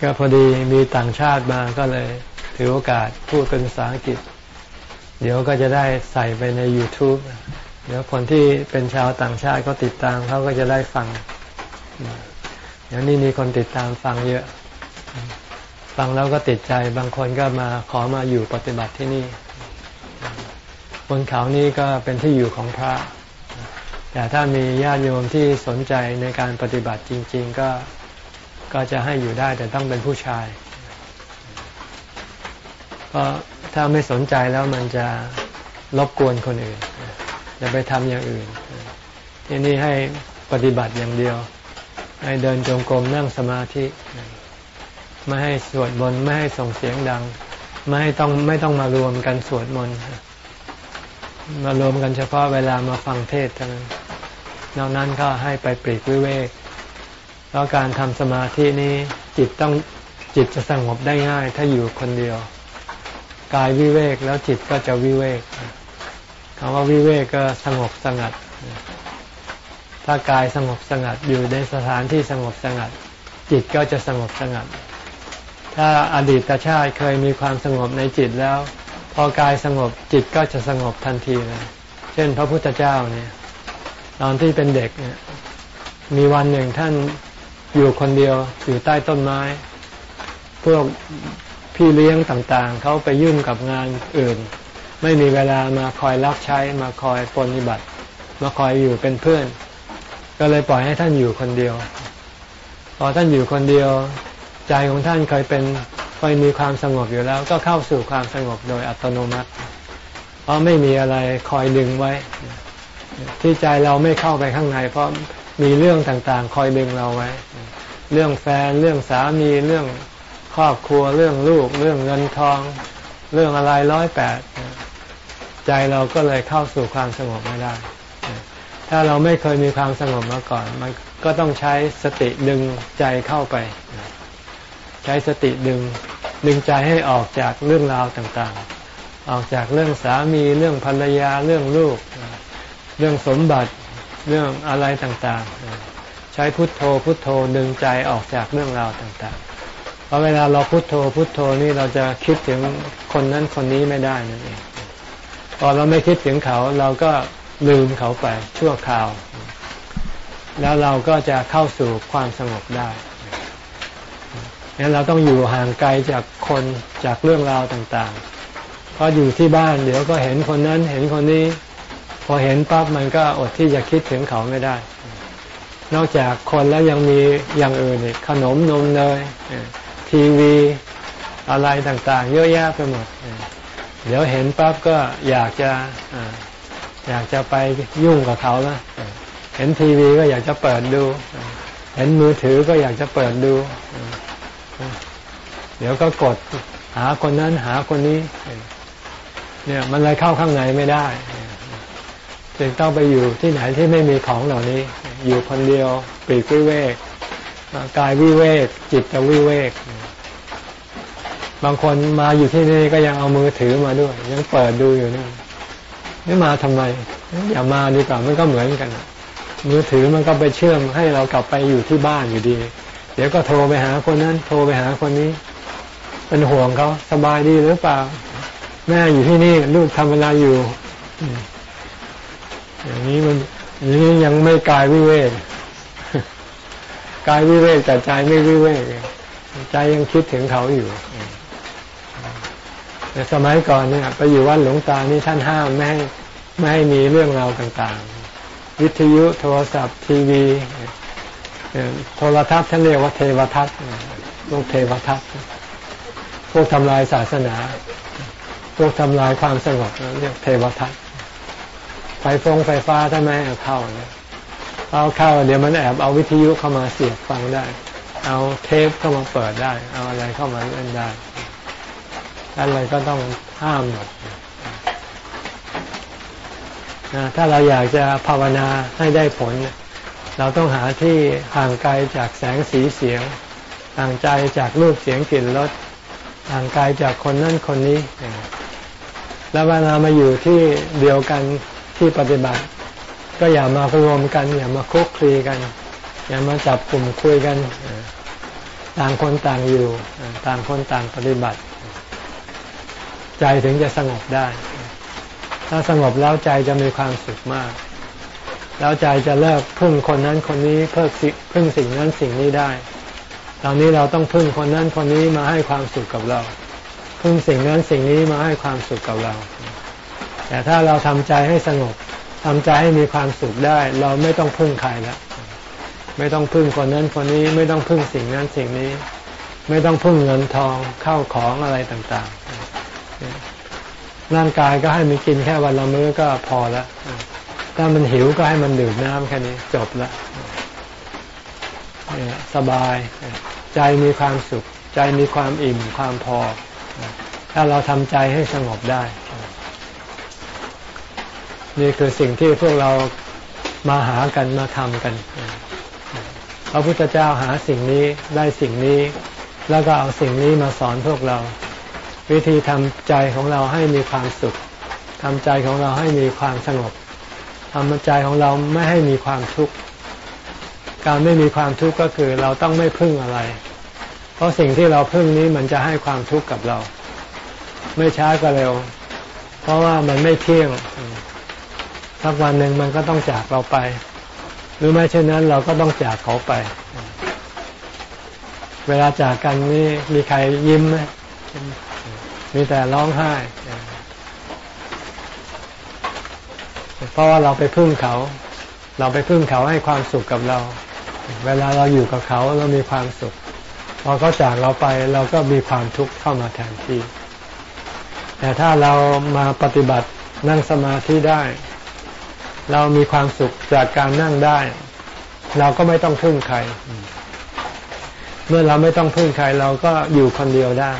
ก็พอดีมีต่างชาติมาก็เลยถือโอกาสพูดเป็นภาษาอังกฤษ เดี๋ยวก็จะได้ใส่ไปใน YouTube เดี๋ยวคนที่เป็นชาวต่างชาติก็ติดตามเขาก็จะได้ฟังเดี๋ยวนี้มีคนติดตามฟังเยอะ ฟังแล้วก็ติดใจบางคนก็มาขอมาอยู่ปฏิบัติที่นี่ บนเขานี้ก็เป็นที่อยู่ของพระ แต่ถ้ามีญาติโยมที่สนใจในการปฏิบัติจริง ๆ ก็ ก็จะให้อยู่ได้แต่ต้องเป็นผู้ชาย เพราะถ้าไม่สนใจแล้วมันจะรบกวนคนอื่น จะไปทำอย่างอื่นที่นี่ให้ปฏิบัติอย่างเดียว ให้เดินจงกรมนั่งสมาธิ ไม่ให้สวดมนต์ไม่ให้ส่งเสียงดัง ไม่ให้ต้องไม่ต้องมารวมกันสวดมนต์มารวมกันเฉพาะเวลามาฟังเทศเท่านั้นนอกนั้นก็ให้ไปปรีกวิเวก เพราะการทำสมาธินี้จิตต้องจิตจะสงบได้ง่าย ถ้าอยู่คนเดียว กายวิเวกแล้วจิตก็จะวิเวกคำว่าวิเวกก็สงบสงัด ถ้ากายสงบสงัดอยู่ในสถานที่สงบสงัด จิตก็จะสงบสงัด ถ้าอดีตชาติเคยมีความสงบในจิตแล้ว พอกายสงบจิตก็จะสงบทันทีเลย เช่น พระพุทธเจ้าเนี่ย ตอนที่เป็นเด็กเนี่ยมีวันหนึ่งท่าน อยู่คนเดียวอยู่ใต้ต้นไม้ พวกพี่เลี้ยงต่างๆ เขาไปยุ่งกับงานอื่น ไม่มีเวลามาคอยรับใช้มาคอยปฏิบัติ มาคอยอยู่เป็นเพื่อน ก็เลยปล่อยให้ท่านอยู่คนเดียว พอท่านอยู่คนเดียว ใจของท่านเคยเป็นเคยมีความสงบอยู่แล้ว ก็เข้าสู่ความสงบโดยอัตโนมัติ เพราะไม่มีอะไรคอยดึงไว้ ที่ใจเราไม่เข้าไปข้างใน เพราะ มีเรื่องต่างๆ คอยดึงเราไว้ เรื่องแฟนเรื่องสามีเรื่องครอบครัวเรื่องลูก เรื่องเงินทอง เรื่องอะไรร้อยแปดใจเราก็เลยเข้าสู่ความสงบไม่ได้ ถ้าเราไม่เคยมีความสงบมาก่อน มันก็ต้องใช้สติดึงใจเข้าไป ใช้สติดึงดึงใจให้ออกจากเรื่องราวต่างๆ ออกจากเรื่องสามีเรื่องภรรยาเรื่องลูก เรื่องสมบัติ เรื่องอะไรต่างๆ ใช้พุทโธพุทโธดึงใจออกจากเรื่องราวต่างๆเพราะเวลาเราพุทโธพุทโธนี่เราจะคิดถึงคนนั้นคนนี้ไม่ได้นั่นเองพอเราไม่คิดถึงเขาเราก็ลืมเขาไปชั่วคราว แล้วเราก็จะเข้าสู่ความสงบได้งั้นเราต้องอยู่ห่างไกลจากคนจากเรื่องราวต่างๆ เพราะอยู่ที่บ้านเดี๋ยวก็เห็นคนนั้นเห็นคนนี้ พอเห็นปั๊บมันก็อดที่จะคิดถึงเขาไม่ได้ นอกจากคนแล้วยังมีอย่างอื่นอีกขนมนมเนยทีวีอะไรต่างๆ เยอะแยะไปหมด เดี๋ยวเห็นปั๊บก็อยากจะอยากจะไปยุ่งกับเขาแล้วเห็นทีวีก็อยากจะเปิดดู เห็นมือถือก็อยากจะเปิดดู เดี๋ยวก็กดหาคนนั้นหาคนนี้ เนี่ยมันเลยเข้าข้างในไม่ได้ จึงต้องไปอยู่ที่ไหนที่ไม่มีของเหล่านี้ อยู่คนเดียวปีกวิเวกกายวิเวก จิตวิเวก บางคนมาอยู่ที่นี่ก็ยังเอามือถือมาด้วย ยังเปิดดูอยู่นี่นี่มาทำไม อย่ามาดีกว่ามันก็เหมือนกัน มือถือมันก็ไปเชื่อมให้เรากลับไปอยู่ที่บ้านอยู่ดี เดี๋ยวก็โทรไปหาคนนั้น โทรไปหาคนนี้ เป็นห่วงเขาสบายดีหรือเปล่า แม่อยู่ที่นี่ลูกทำเวลาอยู่ อย่างนี้มันอย่างนี้ยังไม่กายวิเวกกายวิเวกแต่ใจไม่วิเวกใจยังคิดถึงเขาอยู่แต่สมัยก่อนเนี่ย ไปอยู่วัดหลวงตานี่ท่านห้ามไม่ให้ไม่ให้มีเรื่องราวต่างๆ วิทยุโทรศัพท์ ทีวีโทรทัศน์ท่านเรียกว่าเทวทัศน์ลูกเทวทัศน์พวกทำลายศาสนา พวกทำลายความสงบเรียกเทวทัศน์ ฟฟงไฟฟ้าท่าไม่ให้เข้าเนี่ยเอาเข้าเดี๋ยวมันแอบเอาวิทยุเข้ามาเสียบฟังได้ เอาเทปเข้ามาเปิดได้ เอาอะไรเข้ามาเล่นได้อะไรก็ต้องห้ามหมดนะถ้าเราอยากจะภาวนาให้ได้ผล เราต้องหาที่ห่างไกลจากแสงสีเสียง ห่างใจจากรูปเสียงกลิ่นรสห่างไกลจากคนนั่นคนนี้ แล้วเวลามาอยู่ที่เดียวกัน ที่ปฏิบัติ ก็อย่ามารวมกัน อย่ามาคุกคลีกัน อย่ามาจับกลุ่มคุยกันต่างคนต่างอยู่ต่างคนต่างปฏิบัติ ใจถึงจะสงบได้ ถ้าสงบแล้วใจจะมีความสุขมาก แล้วใจจะเลิกพึ่งคนนั้นคนนี้เพิ่งพึ่งสิ่งนั้นสิ่งนี้ได้ ตอนนี้เราต้องพึ่งคนนั้นคนนี้มาให้ความสุขกับเรา พึ่งสิ่งนั้นสิ่งนี้มาให้ความสุขกับเรา แต่ถ้าเราทำใจให้สงบทำใจให้มีความสุขได้ เราไม่ต้องพึ่งใครแล้วไม่ต้องพึ่งคนนั้นคนนี้ไม่ต้องพึ่งสิ่งนั้นสิ่งนี้ ไม่ต้องพึ่งเงินทองเข้าของอะไรต่างๆร่างกายก็ให้มันกินแค่วันละมื้อก็พอล้วถ้ามันหิวก็ให้มันดื่มน้ำแค่นี้จบละสบาย ใจมีความสุข ใจมีความอิ่มความพอ ถ้าเราทำใจให้สงบได้ นี่คือสิ่งที่พวกเรามาหากันมาทำกัน พระพุทธเจ้าหาสิ่งนี้ได้สิ่งนี้ แล้วก็เอาสิ่งนี้มาสอนพวกเรา วิธีทำใจของเราให้มีความสุขทำใจของเราให้มีความสงบทำใจของเราไม่ให้มีความทุกข์การไม่มีความทุกข์ก็คือเราต้องไม่พึ่งอะไร เพราะสิ่งที่เราพึ่งนี้มันจะให้ความทุกข์กับเรา ไม่ช้าก็เร็ว เพราะว่ามันไม่เที่ยง สักวันหนึ่งมันก็ต้องจากเราไป หรือไม่เช่นนั้นเราก็ต้องจากเขาไป เวลาจากกันนี่มีใครยิ้มไหมมีแต่ร้องไห้ เพราะว่าเราไปพึ่งเขา เราไปพึ่งเขาให้ความสุขกับเรา เวลาเราอยู่กับเขาเรามีความสุขพอเขาจากเราไปเราก็มีความทุกข์เข้ามาแทนที่ แต่ถ้าเรามาปฏิบัตินั่งสมาธิได้ เรามีความสุขจากการนั่งได้ เราก็ไม่ต้องพึ่งใคร เมื่อเราไม่ต้องพึ่งใคร เราก็อยู่คนเดียวได้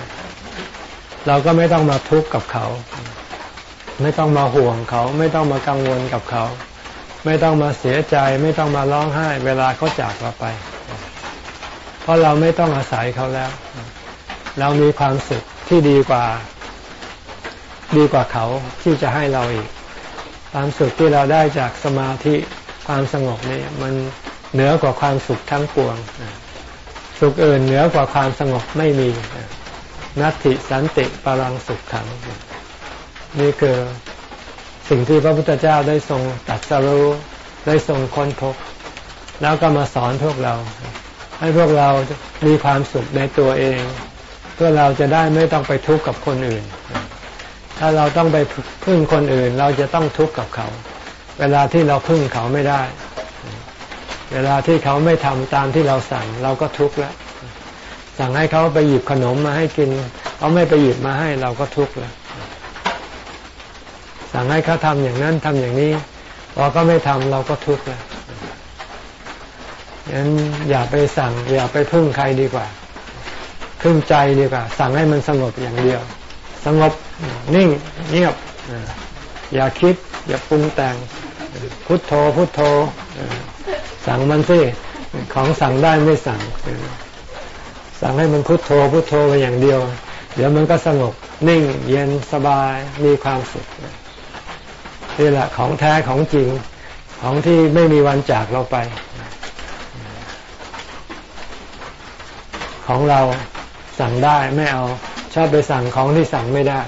เราก็ไม่ต้องมาทุกข์กับเขา ไม่ต้องมาห่วงเขา ไม่ต้องมากังวลกับเขา ไม่ต้องมาเสียใจ ไม่ต้องมาร้องไห้ เวลาเขาจากเราไป เพราะเราไม่ต้องอาศัยเขาแล้ว เรามีความสุขที่ดีกว่า ดีกว่าเขาที่จะให้เราอีก ความสุขที่เราได้จากสมาธิความสงบนี่มันเหนือกว่าความสุขทั้งปวง สุขอื่นเหนือกว่าความสงบไม่มี นัตติสันติปรังสุขขัง นี่คือสิ่งที่พระพุทธเจ้าได้ทรงตัดสรู้ได้ทรงค้นพบ แล้วก็มาสอนพวกเรา ให้พวกเรามีความสุขในตัวเอง เพื่อเราจะได้ไม่ต้องไปทุกข์กับคนอื่น ถ้าเราต้องไปพึ่งคนอื่น เราจะต้องทุกข์กับเขา เวลาที่เราพึ่งเขาไม่ได้ เวลาที่เขาไม่ทำตามที่เราสั่ง เราก็ทุกข์แล้ว สั่งให้เขาไปหยิบขนมมาให้กินเขาไม่ไปหยิบมาให้เราก็ทุกข์แล้ว สั่งให้เขาทำอย่างนั้นทำอย่างนี้พอก็ไม่ทำเราก็ทุกข์แล้วงั้นอย่าไปสั่ง อย่าไปพึ่งใครดีกว่าพึ่งใจดีกว่า สั่งให้มันสงบอย่างเดียว สงบนิ่งเงียบอย่าคิด อย่าปรุงแต่งพุทโธพุทโธ สั่งมันสิของสั่งได้ไม่สั่ง สั่งให้มันพุทโธพุทโธไปอย่างเดียว เดี๋ยวมันก็สงบนิ่งเย็นสบายมีความสุขนี่แหละของแท้ของจริงของที่ไม่มีวันจากเราไป ของเราสั่งได้ไม่เอา ชอบไปสั่งของที่สั่งไม่ได้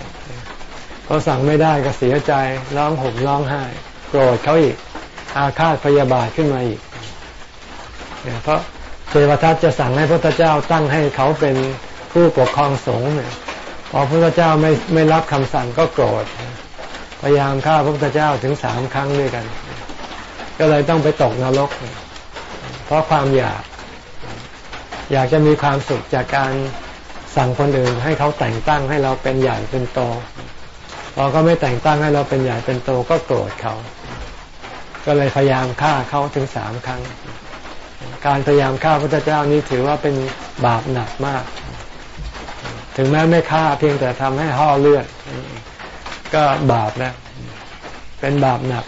พอสั่งไม่ได้ก็เสียใจร้องห่มร้องไห้โกรธเขาอีก อาฆาตพยาบาทขึ้นมาอีกเพราะเทวทัตจะสั่งให้พระเจ้าตั้งให้เขาเป็นผู้ปกครองสงฆ์เนี่ยพอพระเจ้าไม่ไม่รับคำสั่งก็โกรธ พยายามฆ่าพระพุทธเจ้าถึงสามครั้งด้วยกัน ก็เลยต้องไปตกนรก เพราะความอยาก อยากจะมีความสุขจากการ สั่งคนอื่นให้เขาแต่งตั้งให้เราเป็นใหญ่เป็นโตพอเขาไม่แต่งตั้งให้เราเป็นใหญ่เป็นโตก็โกรธเขา ก็เลยพยายามฆ่าเขาถึงสามครั้ง การพยายามฆ่าพระเจ้านี้ถือว่าเป็นบาปหนักมาก ถึงแม้ไม่ฆ่าเพียงแต่ทำให้ห่อเลือด ก็บาปแล้วเป็นบาปหนัก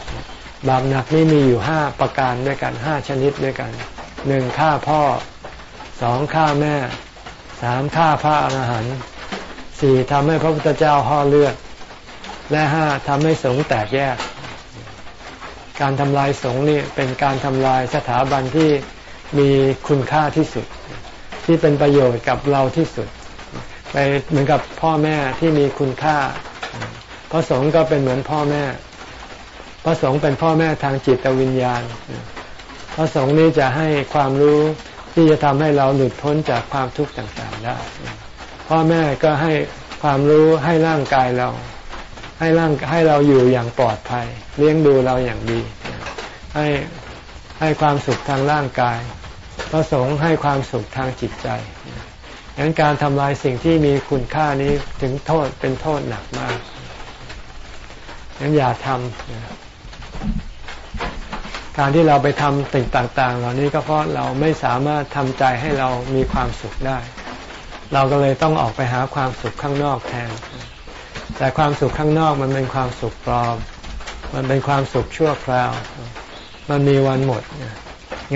บาปหนักนี่มีอยู่ห้าประการด้วยกันห้าชนิดด้วยกันหนึ่งฆ่าพ่อสองฆ่าแม่ สามฆ่าพระอรหันต์สี่ทำให้พระพุทธเจ้าห่อเลือด และห้าทำให้สงฆ์แตกแยก การทำลายสงฆ์นี่เป็นการทำลายสถาบันที่มีคุณค่าที่สุด ที่เป็นประโยชน์กับเราที่สุด ไปเหมือนกับพ่อแม่ที่มีคุณค่า พระสงฆ์ก็เป็นเหมือนพ่อแม่ พระสงฆ์เป็นพ่อแม่ทางจิตวิญญาณ พระสงฆ์นี้จะให้ความรู้ ที่จะทำให้เราหลุดพ้นจากความทุกข์ต่างๆได้ พ่อแม่ก็ให้ความรู้ให้ร่างกายเรา ให้ร่างให้เราอยู่อย่างปลอดภัย เลี้ยงดูเราอย่างดี ให้ให้ความสุขทางร่างกาย พระสงฆ์ให้ความสุขทางจิตใจดังนั้นการทำลายสิ่งที่มีคุณค่านี้ถึงโทษเป็นโทษหนักมากดังนั้นอย่าทำ การที่เราไปทำสิ่งต่าง ๆ เหล่านี้ก็เพราะเราไม่สามารถทำใจให้เรามีความสุขได้ เราก็เลยต้องออกไปหาความสุขข้างนอกแทน แต่ความสุขข้างนอกมันเป็นความสุขปลอม มันเป็นความสุขชั่วคราว มันมีวันหมด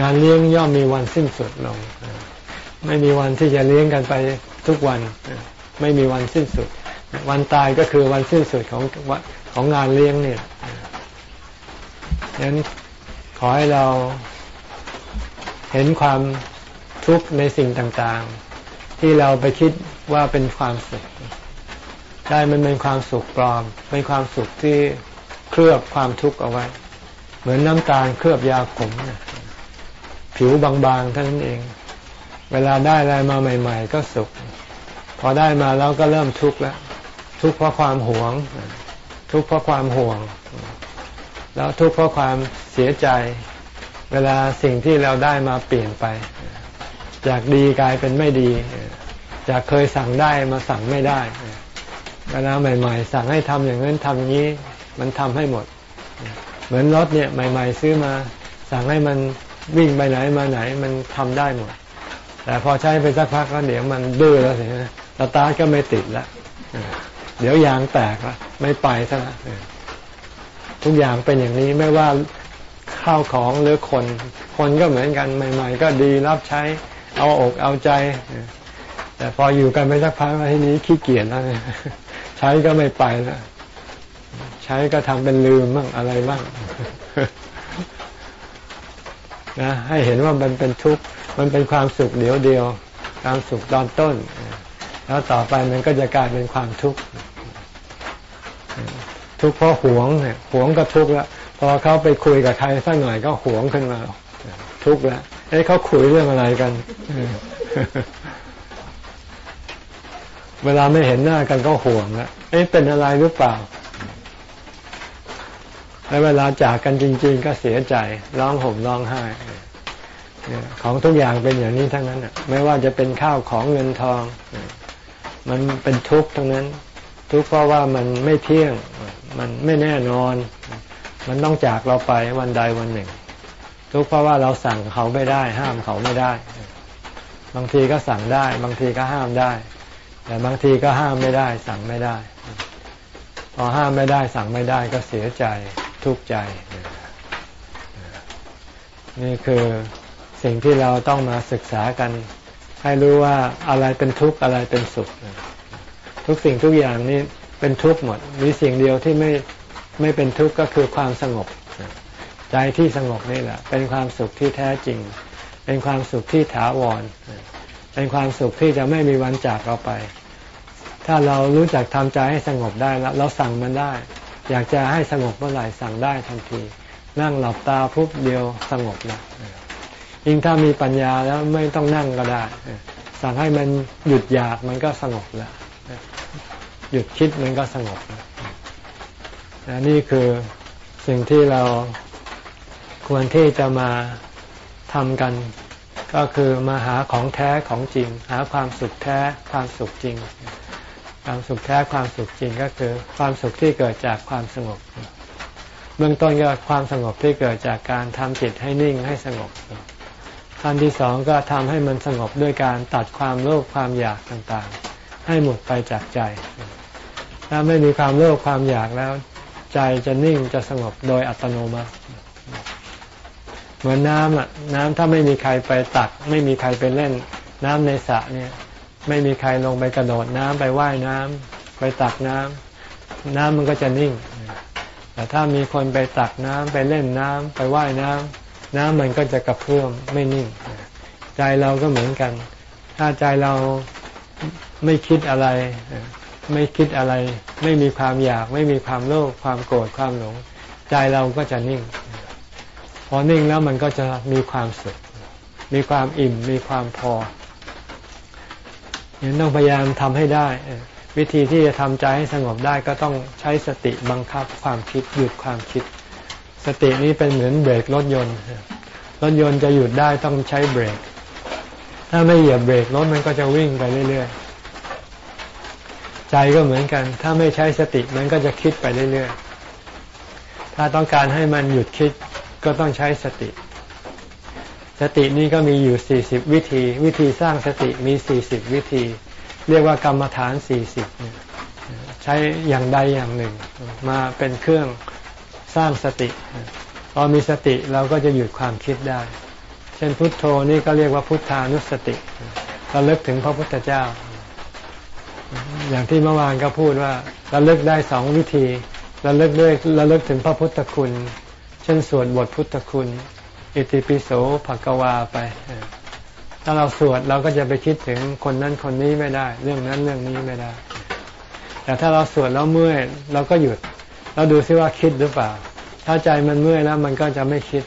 งานเลี้ยงย่อมมีวันสิ้นสุดลง ไม่มีวันที่จะเลี้ยงกันไปทุกวัน ไม่มีวันสิ้นสุด วันตายก็คือวันสิ้นสุดของของงานเลี้ยงเนี่ยฉะนั้น ขอให้เราเห็นความทุกข์ในสิ่งต่างๆ ที่เราไปคิดว่าเป็นความสุขได้มันเป็นความสุขปลอม เป็นความสุขที่เคลือบความทุกข์เอาไว้ เหมือนน้ำตาลเคลือบยาขมผิวบางๆเท่านั้นเอง เวลาได้อะไรมาใหม่ ๆ ก็สุข พอได้มาแล้วก็เริ่มทุกข์แล้ว ทุกข์เพราะความหวง ทุกข์เพราะความห่วง แล้วทุกข์เพราะความเสียใจ เวลาสิ่งที่เราได้มาเปลี่ยนไป จากดีกลายเป็นไม่ดี จากเคยสั่งได้มาสั่งไม่ได้เวลาใหม่ ๆ สั่งให้ทำอย่างนั้นทำอย่างนี้ มันทำให้หมด เหมือนรถเนี่ยใหม่ ๆ ซื้อมา สั่งให้มันวิ่งไปไหนมาไหนมันทำได้หมด แต่พอใช้ไปสักพักก็เดี๋ยวมันดื้อแล้วสิสตาร์ทก็ไม่ติดแล้วเดี๋ยวยางแตกละไม่ไปซะละ ทุกอย่างเป็นอย่างนี้ไม่ว่าข้าวของหรือคน คนก็เหมือนกันใหม่ ๆ ก็ดีรับใช้เอาอกเอาใจ แต่พออยู่กันไปสักพักทีนี้ขี้เกียจแล้วใช้ก็ไม่ไปแล้วใช้ก็ทำเป็นลืมบ้างอะไรบ้างนะให้เห็นว่ามันเป็นทุกข์มันเป็นความสุขเดียวเดียว ความสุขตอนต้น แล้วต่อไปมันก็จะกลายเป็นความทุกข์ ทุกข์เพราะหวงเนี่ยหวงก็ทุกข์ล้วพอเขาไปคุยกับใครสักหน่อยก็หวงขึ้นมา ทุกข์ล้วเอ้เขาคุยเรื่องอะไรกันเวลาไม่เห็นหน้ากันก็ห่วงล้วเอ๊ะเป็นอะไรหรือเปล่า แล้วเวลาจากกันจริง ๆ ก็เสียใจร้องห่มร้องไห้ของทุกอย่างเป็นอย่างนี้ทั้งนั้นไม่ว่าจะเป็นข้าวของเงินทอง มันเป็นทุกข์ทั้งนั้น ทุกข์เพราะว่ามันไม่เที่ยง มันไม่แน่นอน มันต้องจากเราไปวันใดวันหนึ่ง ทุกเพราะว่าเราสั่งเขาไม่ได้ ห้ามเขาไม่ได้ บางทีก็สั่งได้ บางทีก็ห้ามได้ แต่บางทีก็ห้ามไม่ได้ สั่งไม่ได้ พอห้ามไม่ได้ สั่งไม่ได้ก็เสียใจทุกข์ใจ นี่คือสิ่งที่เราต้องมาศึกษากัน ให้รู้ว่าอะไรเป็นทุกข์อะไรเป็นสุข ทุกสิ่งทุกอย่างนี้ เป็นทุกข์หมด มีสิ่งเดียวที่ไม่ไม่เป็นทุกข์ก็คือความสงบ ใจที่สงบนี่แหละ เป็นความสุขที่แท้จริง เป็นความสุขที่ถาวร เป็นความสุขที่จะไม่มีวันจากเราไป ถ้าเรารู้จักทำใจให้สงบได้แล้วเราสั่งมันได้ อยากจะให้สงบเมื่อไหร่สั่งได้ทันที นั่งหลับตาปุ๊บเดียวสงบนะยิ่งถ้ามีปัญญาแล้วไม่ต้องนั่งก็ได้ สั่งให้มันหยุดอยากมันก็สงบแล้ว หยุดคิดมันก็สงบนะนี่คือสิ่งที่เราควรที่จะมาทำกัน ก็คือมาหาของแท้ของจริง หาความสุขแท้ความสุขจริง ความสุขแท้ความสุขจริงก็คือ ความสุขที่เกิดจากความสงบ เบื้องต้นก็ความสงบที่เกิดจากการทำจิตให้นิ่งให้สงบขั้นที่สองก็ทำให้มันสงบด้วยการตัดความโลภความอยากต่างๆ ให้หมดไปจากใจ ถ้าไม่มีความโลภความอยากแล้ว ใจจะนิ่งจะสงบโดยอัตโนมัติ เหมือนน้ำอะ น้ำถ้าไม่มีใครไปตัก ไม่มีใครไปเล่น น้ำในสระเนี่ย ไม่มีใครลงไปกระโดดน้ำไปว่ายน้ำไปตักน้ำน้ำมันก็จะนิ่ง แต่ถ้ามีคนไปตักน้ำไปเล่นน้ำไปว่ายน้ำน้ำมันก็จะกระเพื่อมไม่นิ่ง ใจเราก็เหมือนกันถถ้าใจเราไม่คิดอะไร ไม่คิดอะไร ไม่มีความอยาก ไม่มีความโลภความโกรธความหลง ใจเราก็จะนิ่ง พอนิ่งแล้วมันก็จะมีความสุข มีความอิ่ม มีความพอยังต้องพยายามทำให้ได้ วิธีที่จะทำใจให้สงบได้ก็ต้องใช้สติบังคับความคิดหยุดความคิด สตินี้เป็นเหมือนเบรกรถยนต์รถยนต์จะหยุดได้ต้องใช้เบรก ถ้าไม่เหยียบเบรกรถมันก็จะวิ่งไปเรื่อยๆ ใจก็เหมือนกัน ถ้าไม่ใช้สติมันก็จะคิดไปเรื่อยๆ ถ้าต้องการให้มันหยุดคิดก็ต้องใช้สติ สตินี้ก็มีอยู่สี่สิบวิธี วิธีสร้างสติมีสี่สิบวิธี เรียกว่ากรรมฐานสี่สิบใช้อย่างใดอย่างหนึ่ง มาเป็นเครื่องสร้างสติพอมีสติเราก็จะหยุดความคิดได้ เช่นพุทโธนี่ก็เรียกว่าพุทธานุสติเราเลิกถึงพระพุทธเจ้า อย่างที่เมื่อวานก็พูดว่าเราเลิกได้สองวิธีเราเลิกด้วยเราเลิกถึงพระพุทธคุณ เช่นสวดบทพุทธคุณ อิติปิโสภกวาไป ถ้าเราสวดเราก็จะไปคิดถึงคนนั้นคนนี้ไม่ได้ เรื่องนั้นเรื่องนี้ไม่ได้ แต่ถ้าเราสวดแล้วเมื่อยเราก็หยุด เราดูซิว่าคิดหรือเปล่า ถ้าใจมันเมื่อยแล้วมันก็จะไม่คิด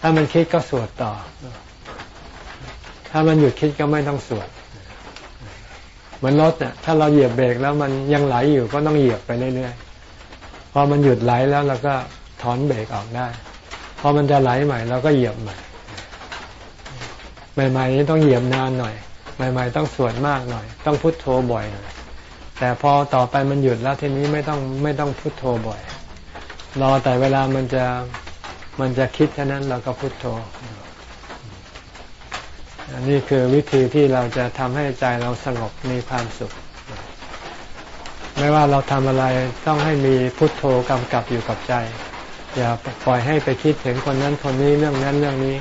ถ้ามันคิดก็สวดต่อ ถ้ามันหยุดคิดก็ไม่ต้องสวด เหมือนรถเนี่ยถ้าเราเหยียบเบรกแล้วมันยังไหลอยู่ก็ต้องเหยียบไปเรื่อยๆพอมันหยุดไหลแล้วเราก็ถอนเบรกออกได้พอมันจะไหลใหม่เราก็เหยียบใหม่ใหม่ๆนี้ต้องเหยียบนานหน่อย ใหม่ ๆ ต้องสวดมากหน่อย ต้องพุทโธบ่อยหน่อยแต่พอต่อไปมันหยุดแล้วทีนี้ไม่ต้องไม่ต้องพุทโธบ่อย รอแต่เวลามันจะมันจะคิดแค่นั้นเราก็พุทโธ อันนี้คือวิธีที่เราจะทำให้ใจเราสงบมีความสุข ไม่ว่าเราทำอะไรต้องให้มีพุทโธกำกับอยู่กับใจ อย่าปล่อยให้ไปคิดถึงคนนั้นคนนี้เรื่องนั้นเรื่องนี้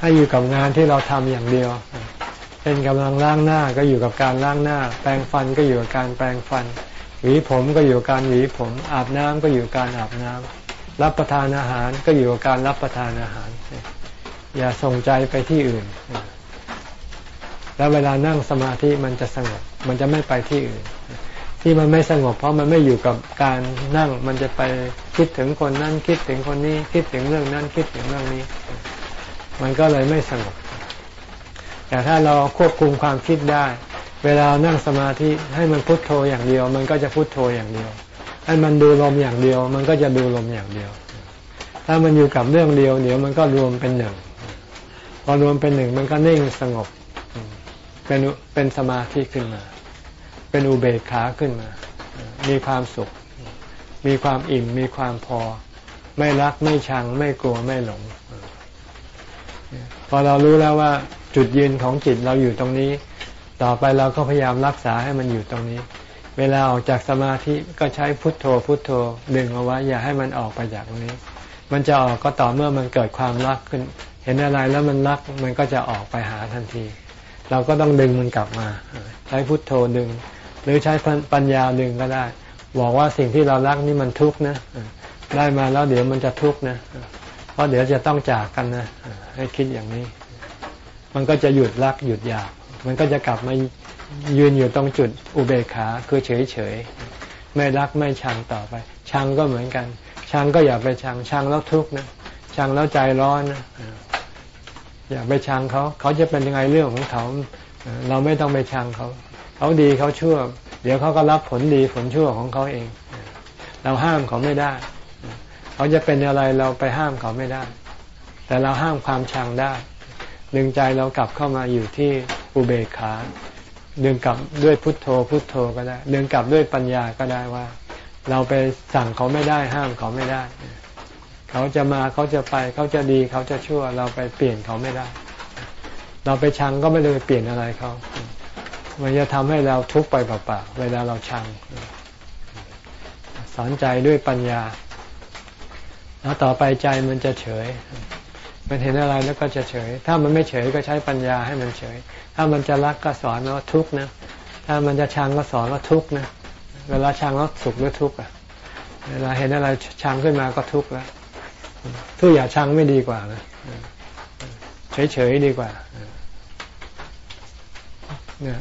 ให้อยู่กับงานที่เราทำอย่างเดียวเป็นกำลังล้างหน้าก็อยู่กับการล้างหน้า แปรงฟันก็อยู่กับการแปรงฟัน หวีผมก็อยู่การหวีผม อาบน้ำก็อยู่การอาบน้ำรับประทานอาหารก็อยู่กับการรับประทานอาหาร อย่าส่งใจไปที่อื่น แล้วเวลานั่งสมาธิมันจะสงบ มันจะไม่ไปที่อื่น ที่มันไม่สงบ เพราะมันไม่อยู่กับการนั่ง มันจะไปคิดถึงคนนั้นคิดถึงคนนี้ คิดถึงเรื่องนั้นคิดถึงเรื่องนี้ มันก็เลยไม่สงบ แต่ถ้าเราควบคุมความคิดได้ เวลานั่งสมาธิให้มันพุทโธอย่างเดียว มันก็จะพุทโธอย่างเดียว ให้มันดูลมอย่างเดียว มันก็จะดูลมอย่างเดียว ถ้ามันอยู่กับเรื่องเดียวเดี๋ยวมันก็รวมเป็นหนึ่งพอรวมเป็นหนึ่งมันก็นิ่งสงบ เป็นเป็นสมาธิขึ้นมา เป็นอุเบกขาขึ้นมา มีความสุข มีความอิ่ม มีความพอ ไม่รักไม่ชัง ไม่กลัวไม่หลง พอเรารู้แล้วว่าจุดยืนของจิตเราอยู่ตรงนี้ ต่อไปเราก็พยายามรักษาให้มันอยู่ตรงนี้ เวลาออกจากสมาธิก็ใช้พุทโธ พุทโธดึงเอาไว้ อย่าให้มันออกไปจากตรงนี้ มันจะออกก็ต่อเมื่อมันเกิดความรักขึ้น เห็นอะไรแล้วมันรักมันก็จะออกไปหาทันที เราก็ต้องดึงมันกลับมา ใช้พุทโธดึง หรือใช้ปัญญาดึงก็ได้ บอกว่าสิ่งที่เรารักนี่มันทุกข์นะได้มาแล้วเดี๋ยวมันจะทุกข์นะเพราะเดี๋ยวจะต้องจากกันนะให้คิดอย่างนี้ มันก็จะหยุดรักหยุดอยาก มันก็จะกลับมายืนอยู่ตรงจุดอุเบกขาคือเฉยเฉยไม่รักไม่ชังต่อไป ชังก็เหมือนกัน ชังก็อย่าไปชัง ชังแล้วทุกข์นะ ชังแล้วใจร้อนนะ อย่าไปชังเขา เขาจะเป็นยังไงเรื่องของเขา เราไม่ต้องไปชังเขา เขาดีเขาชั่ว เดี๋ยวเขาก็รับผลดีผลชั่วของเขาเอง เราห้ามเขาไม่ได้ เขาจะเป็นอะไรเราไปห้ามเขาไม่ได้ แต่เราห้ามความชังได้ ดึงใจเรากลับเข้ามาอยู่ที่อุเบกขาดึงกลับด้วยพุทโธพุทโธก็ได้ดึงกลับด้วยปัญญาก็ได้ว่า เราไปสั่งเขาไม่ได้ห้ามเขาไม่ได้ เขาจะมาเขาจะไปเขาจะดีเขาจะชั่ว เราไปเปลี่ยนเขาไม่ได้ เราไปชังก็ไม่ได้ไปเปลี่ยนอะไรเขา มันจะทำให้เราทุกข์ไปเปล่าๆเวลาเราชังสอนใจด้วยปัญญา แล้วต่อไปใจมันจะเฉย มันเห็นอะไรแล้วก็จะเฉย ถ้ามันไม่เฉยก็ใช้ปัญญาให้มันเฉย ถ้ามันจะรักก็สอนว่าทุกข์นะ ถ้ามันจะชังก็สอนว่าทุกข์นะ เวลาชังแล้วสุขหรือทุกข์อะ เวลาเห็นอะไรชังขึ้นมาก็ทุกข์แล้ว ทุกอย่าชังไม่ดีกว่านะเฉยๆดีกว่าเนี่ย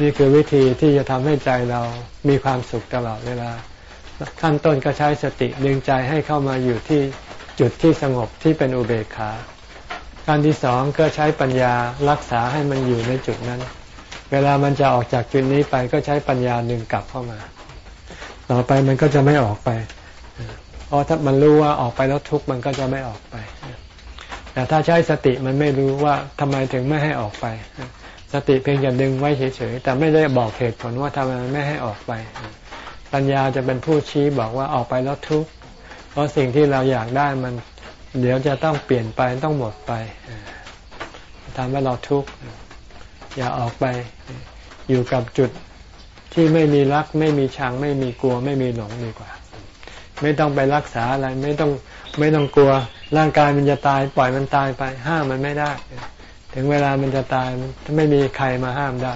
นี่คือวิธีที่จะทำให้ใจเรามีความสุขตลอดเวลา ขั้นต้นก็ใช้สติดึงใจให้เข้ามาอยู่ที่จุดที่สงบที่เป็นอุเบกขาขั้นที่สองก็ใช้ปัญญารักษาให้มันอยู่ในจุดนั้น เวลามันจะออกจากจุดนี้ไปก็ใช้ปัญญาหนึ่งกลับเข้ามา ต่อไปมันก็จะไม่ออกไป เพราะถ้ามันรู้ว่าออกไปแล้วทุกข์มันก็จะไม่ออกไป แต่ถ้าใช้สติมันไม่รู้ว่าทำไมถึงไม่ให้ออกไป สติเพียงแต่ดึงไว้เฉยๆแต่ไม่ได้บอกเหตุผลว่าทำไมไม่ให้ออกไป ปัญญาจะเป็นผู้ชี้บอกว่าออกไปแล้วทุกข์เพราะสิ่งที่เราอยากได้มัน เดี๋ยวจะต้องเปลี่ยนไปต้องหมดไปทำให้เราทุกข์อย่าออกไปอยู่กับจุดที่ไม่มีรักไม่มีชังไม่มีกลัวไม่มีหลงดีกว่า ไม่ต้องไปรักษาอะไร ไม่ต้องไม่ต้องกลัวร่างกายมันจะตาย ปล่อยมันตายไป ห้ามมันไม่ได้ ถึงเวลามันจะตายไม่มีใครมาห้ามได้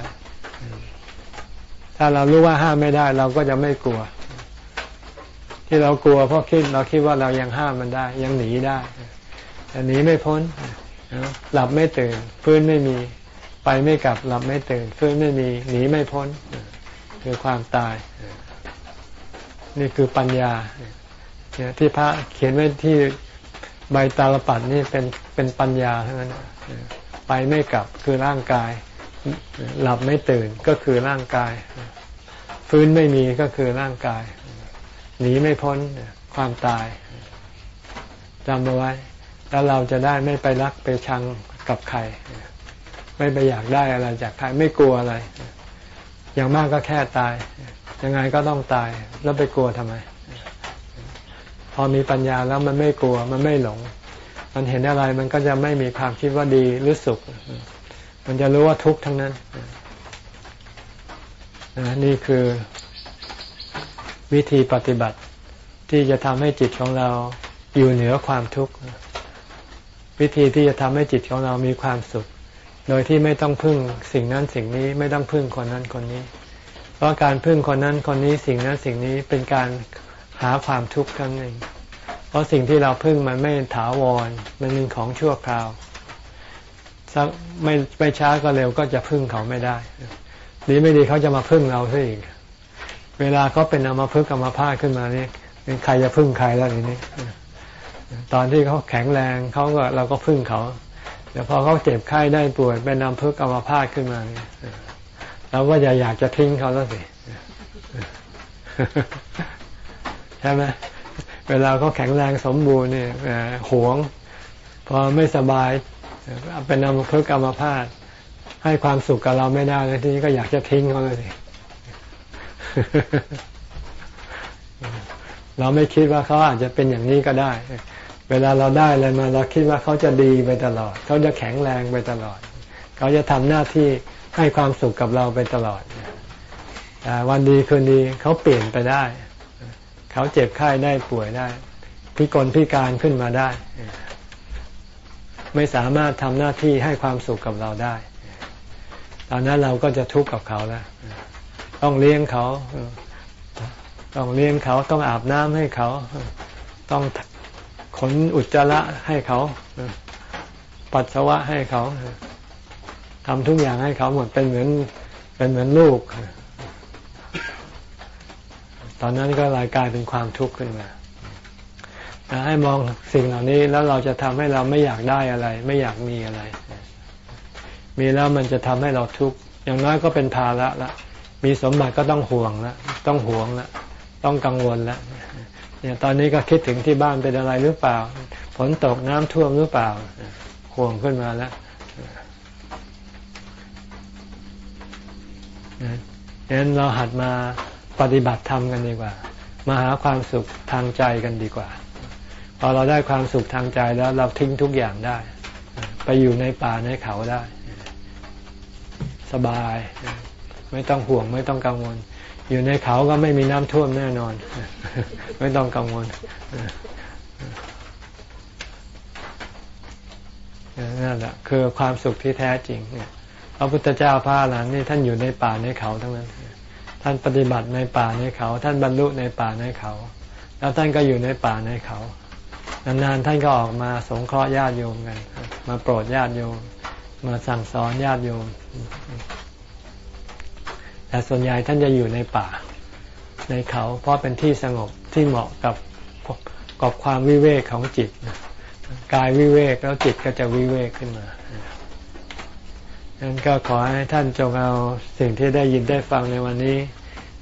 ถ้าเรารู้ว่าห้ามไม่ได้ เราก็จะไม่กลัว ที่เรากลัวเพราะคิดเราคิดว่าเรายังห้ามมันได้ ยังหนีได้แต่หนีไม่พ้นหลับไม่ตื่นฟื้นไม่มีไปไม่กลับหลับไม่ตื่นฟื้นไม่มีหนีไม่พ้นคือความตาย นี่คือปัญญาเนี่ยที่พระเขียนไว้ที่ใบตาลปัดนี่เป็นเป็นปัญญาเทั้งนั้นไปไม่กลับคือร่างกาย หลับไม่ตื่นก็คือร่างกาย ฟื้นไม่มีก็คือร่างกาย หนีไม่พ้นความตายจำเอาไว้ แล้วเราจะได้ไม่ไปรักไปชังกับใคร ไม่ไปอยากได้อะไรจากใครไม่กลัวอะไร อย่างมากก็แค่ตาย ยังไงก็ต้องตายแล้วไปกลัวทำไม พอมีปัญญาแล้วมันไม่กลัวมันไม่หลง มันเห็นอะไรมันก็จะไม่มีความคิดว่าดีหรือสุข มันจะรู้ว่าทุกข์ทั้งนั้นนี่คือวิธีปฏิบัติที่จะทำให้จิตของเราอยู่เหนือความทุกข์ วิธีที่จะทำให้จิตของเรามีความสุข โดยที่ไม่ต้องพึ่งสิ่งนั้นสิ่งนี้ไม่ต้องพึ่งคนนั้นคนนี้ เพราะการพึ่งคนนั้นคนนี้สิ่งนั้นสิ่งนี้เป็นการหาความทุกข์ทั้งนั้นเพราะสิ่งที่เราพึ่งมันไม่ถาวร มันเป็นของชั่วคราวสักไม่ไม่ช้าก็เร็วก็จะพึ่งเขาไม่ได้ดีไม่ดีเขาจะมาพึ่งเราซะอีก เวลาเขาเป็นอามาพึกอามาพาดขึ้นมานี่ใครจะพึ่งใครแล้วทีนี้ ตอนที่เขาแข็งแรงเขาก็เราก็พึ่งเขา แต่พอเขาเจ็บไข้ได้ป่วยเป็นอาพึกอามาพาดขึ้นมาเนี่ย เราก็จะอยากจะทิ้งเขาแล้วสิใช่ไหมเวลาเขาแข็งแรงสมบูรณ์เนี่ยหวง พอไม่สบายเป็นอาพึกอามพาดให้ความสุขกับเราไม่ได้แล้วทีนี้ก็อยากจะทิ้งเขาเลยสิเราไม่คิดว่าเขาอาจจะเป็นอย่างนี้ก็ได้ เวลาเราได้อะไรมา เราคิดว่าเขาจะดีไปตลอด เขาจะแข็งแรงไปตลอด เขาจะทำหน้าที่ ให้ความสุขกับเราไปตลอดแต่วันดีคืนดีเขาเปลี่ยนไปได้ เขาเจ็บไข้ได้ป่วยได้ พิกลพิการขึ้นมาได้ ไม่สามารถทำหน้าที่ให้ความสุขกับเราได้ ตอนนั้นเราก็จะทุกข์กับเขาแล้วต้องเลี้ยงเขาต้องเลี้ยงเขาต้องอาบน้ำให้เขา ต้องขนอุจจาระให้เขา ปัสสาวะให้เขา ทำทุกอย่างให้เขาหมดเป็นเหมือนเป็นเหมือนลูก ตอนนั้นก็รายกลายเป็นความทุกข์ขึ้นมาให้มองสิ่งเหล่านี้แล้วเราจะทำให้เราไม่อยากได้อะไร ไม่อยากมีอะไร มีแล้วมันจะทำให้เราทุกข์อย่างน้อยก็เป็นภาระละมีสมบัติก็ต้องห่วงล้วต้องห่วงล้วต้องกังวลล้วเนี่ยตอนนี้ก็คิดถึงที่บ้านเป็นอะไรหรือเปล่า ฝนตกน้ำท่วมหรือเปล่าห่วงขึ้นมาแล้ว ดังนั้นเราหัดมาปฏิบัติธรรมกันดีกว่า มาหาความสุขทางใจกันดีกว่า พอเราได้ความสุขทางใจแล้วเราทิ้งทุกอย่างได้ ไปอยู่ในป่าในเขาได้ สบาย ไม่ต้องห่วงไม่ต้องกังวล อยู่ในเขาก็ไม่มีน้ำท่วมแน่นอน ไม่ต้องกังวลนั่นแหละคือความสุขที่แท้จริงเนี่ย พระพุทธเจ้าพระหลานนี่ท่านอยู่ในป่าในเขาทั้งนั้น ท่านปฏิบัติในป่าในเขา ท่านบรรลุในป่าในเขา แล้วท่านก็อยู่ในป่าในเขา นานๆท่านก็ออกมาสงเคราะห์ญาติโยมกัน มาโปรดญาติโยม มาสั่งสอนญาติโยม แต่ส่วนใหญ่ท่านจะอยู่ในป่าในเขา เพราะเป็นที่สงบที่เหมาะกับกับความวิเวกของจิตกายวิเวกแล้วจิตก็จะวิเวกขึ้นมา งนั้นก็ขอให้ท่านจงเอาสิ่งที่ได้ยินได้ฟังในวันนี้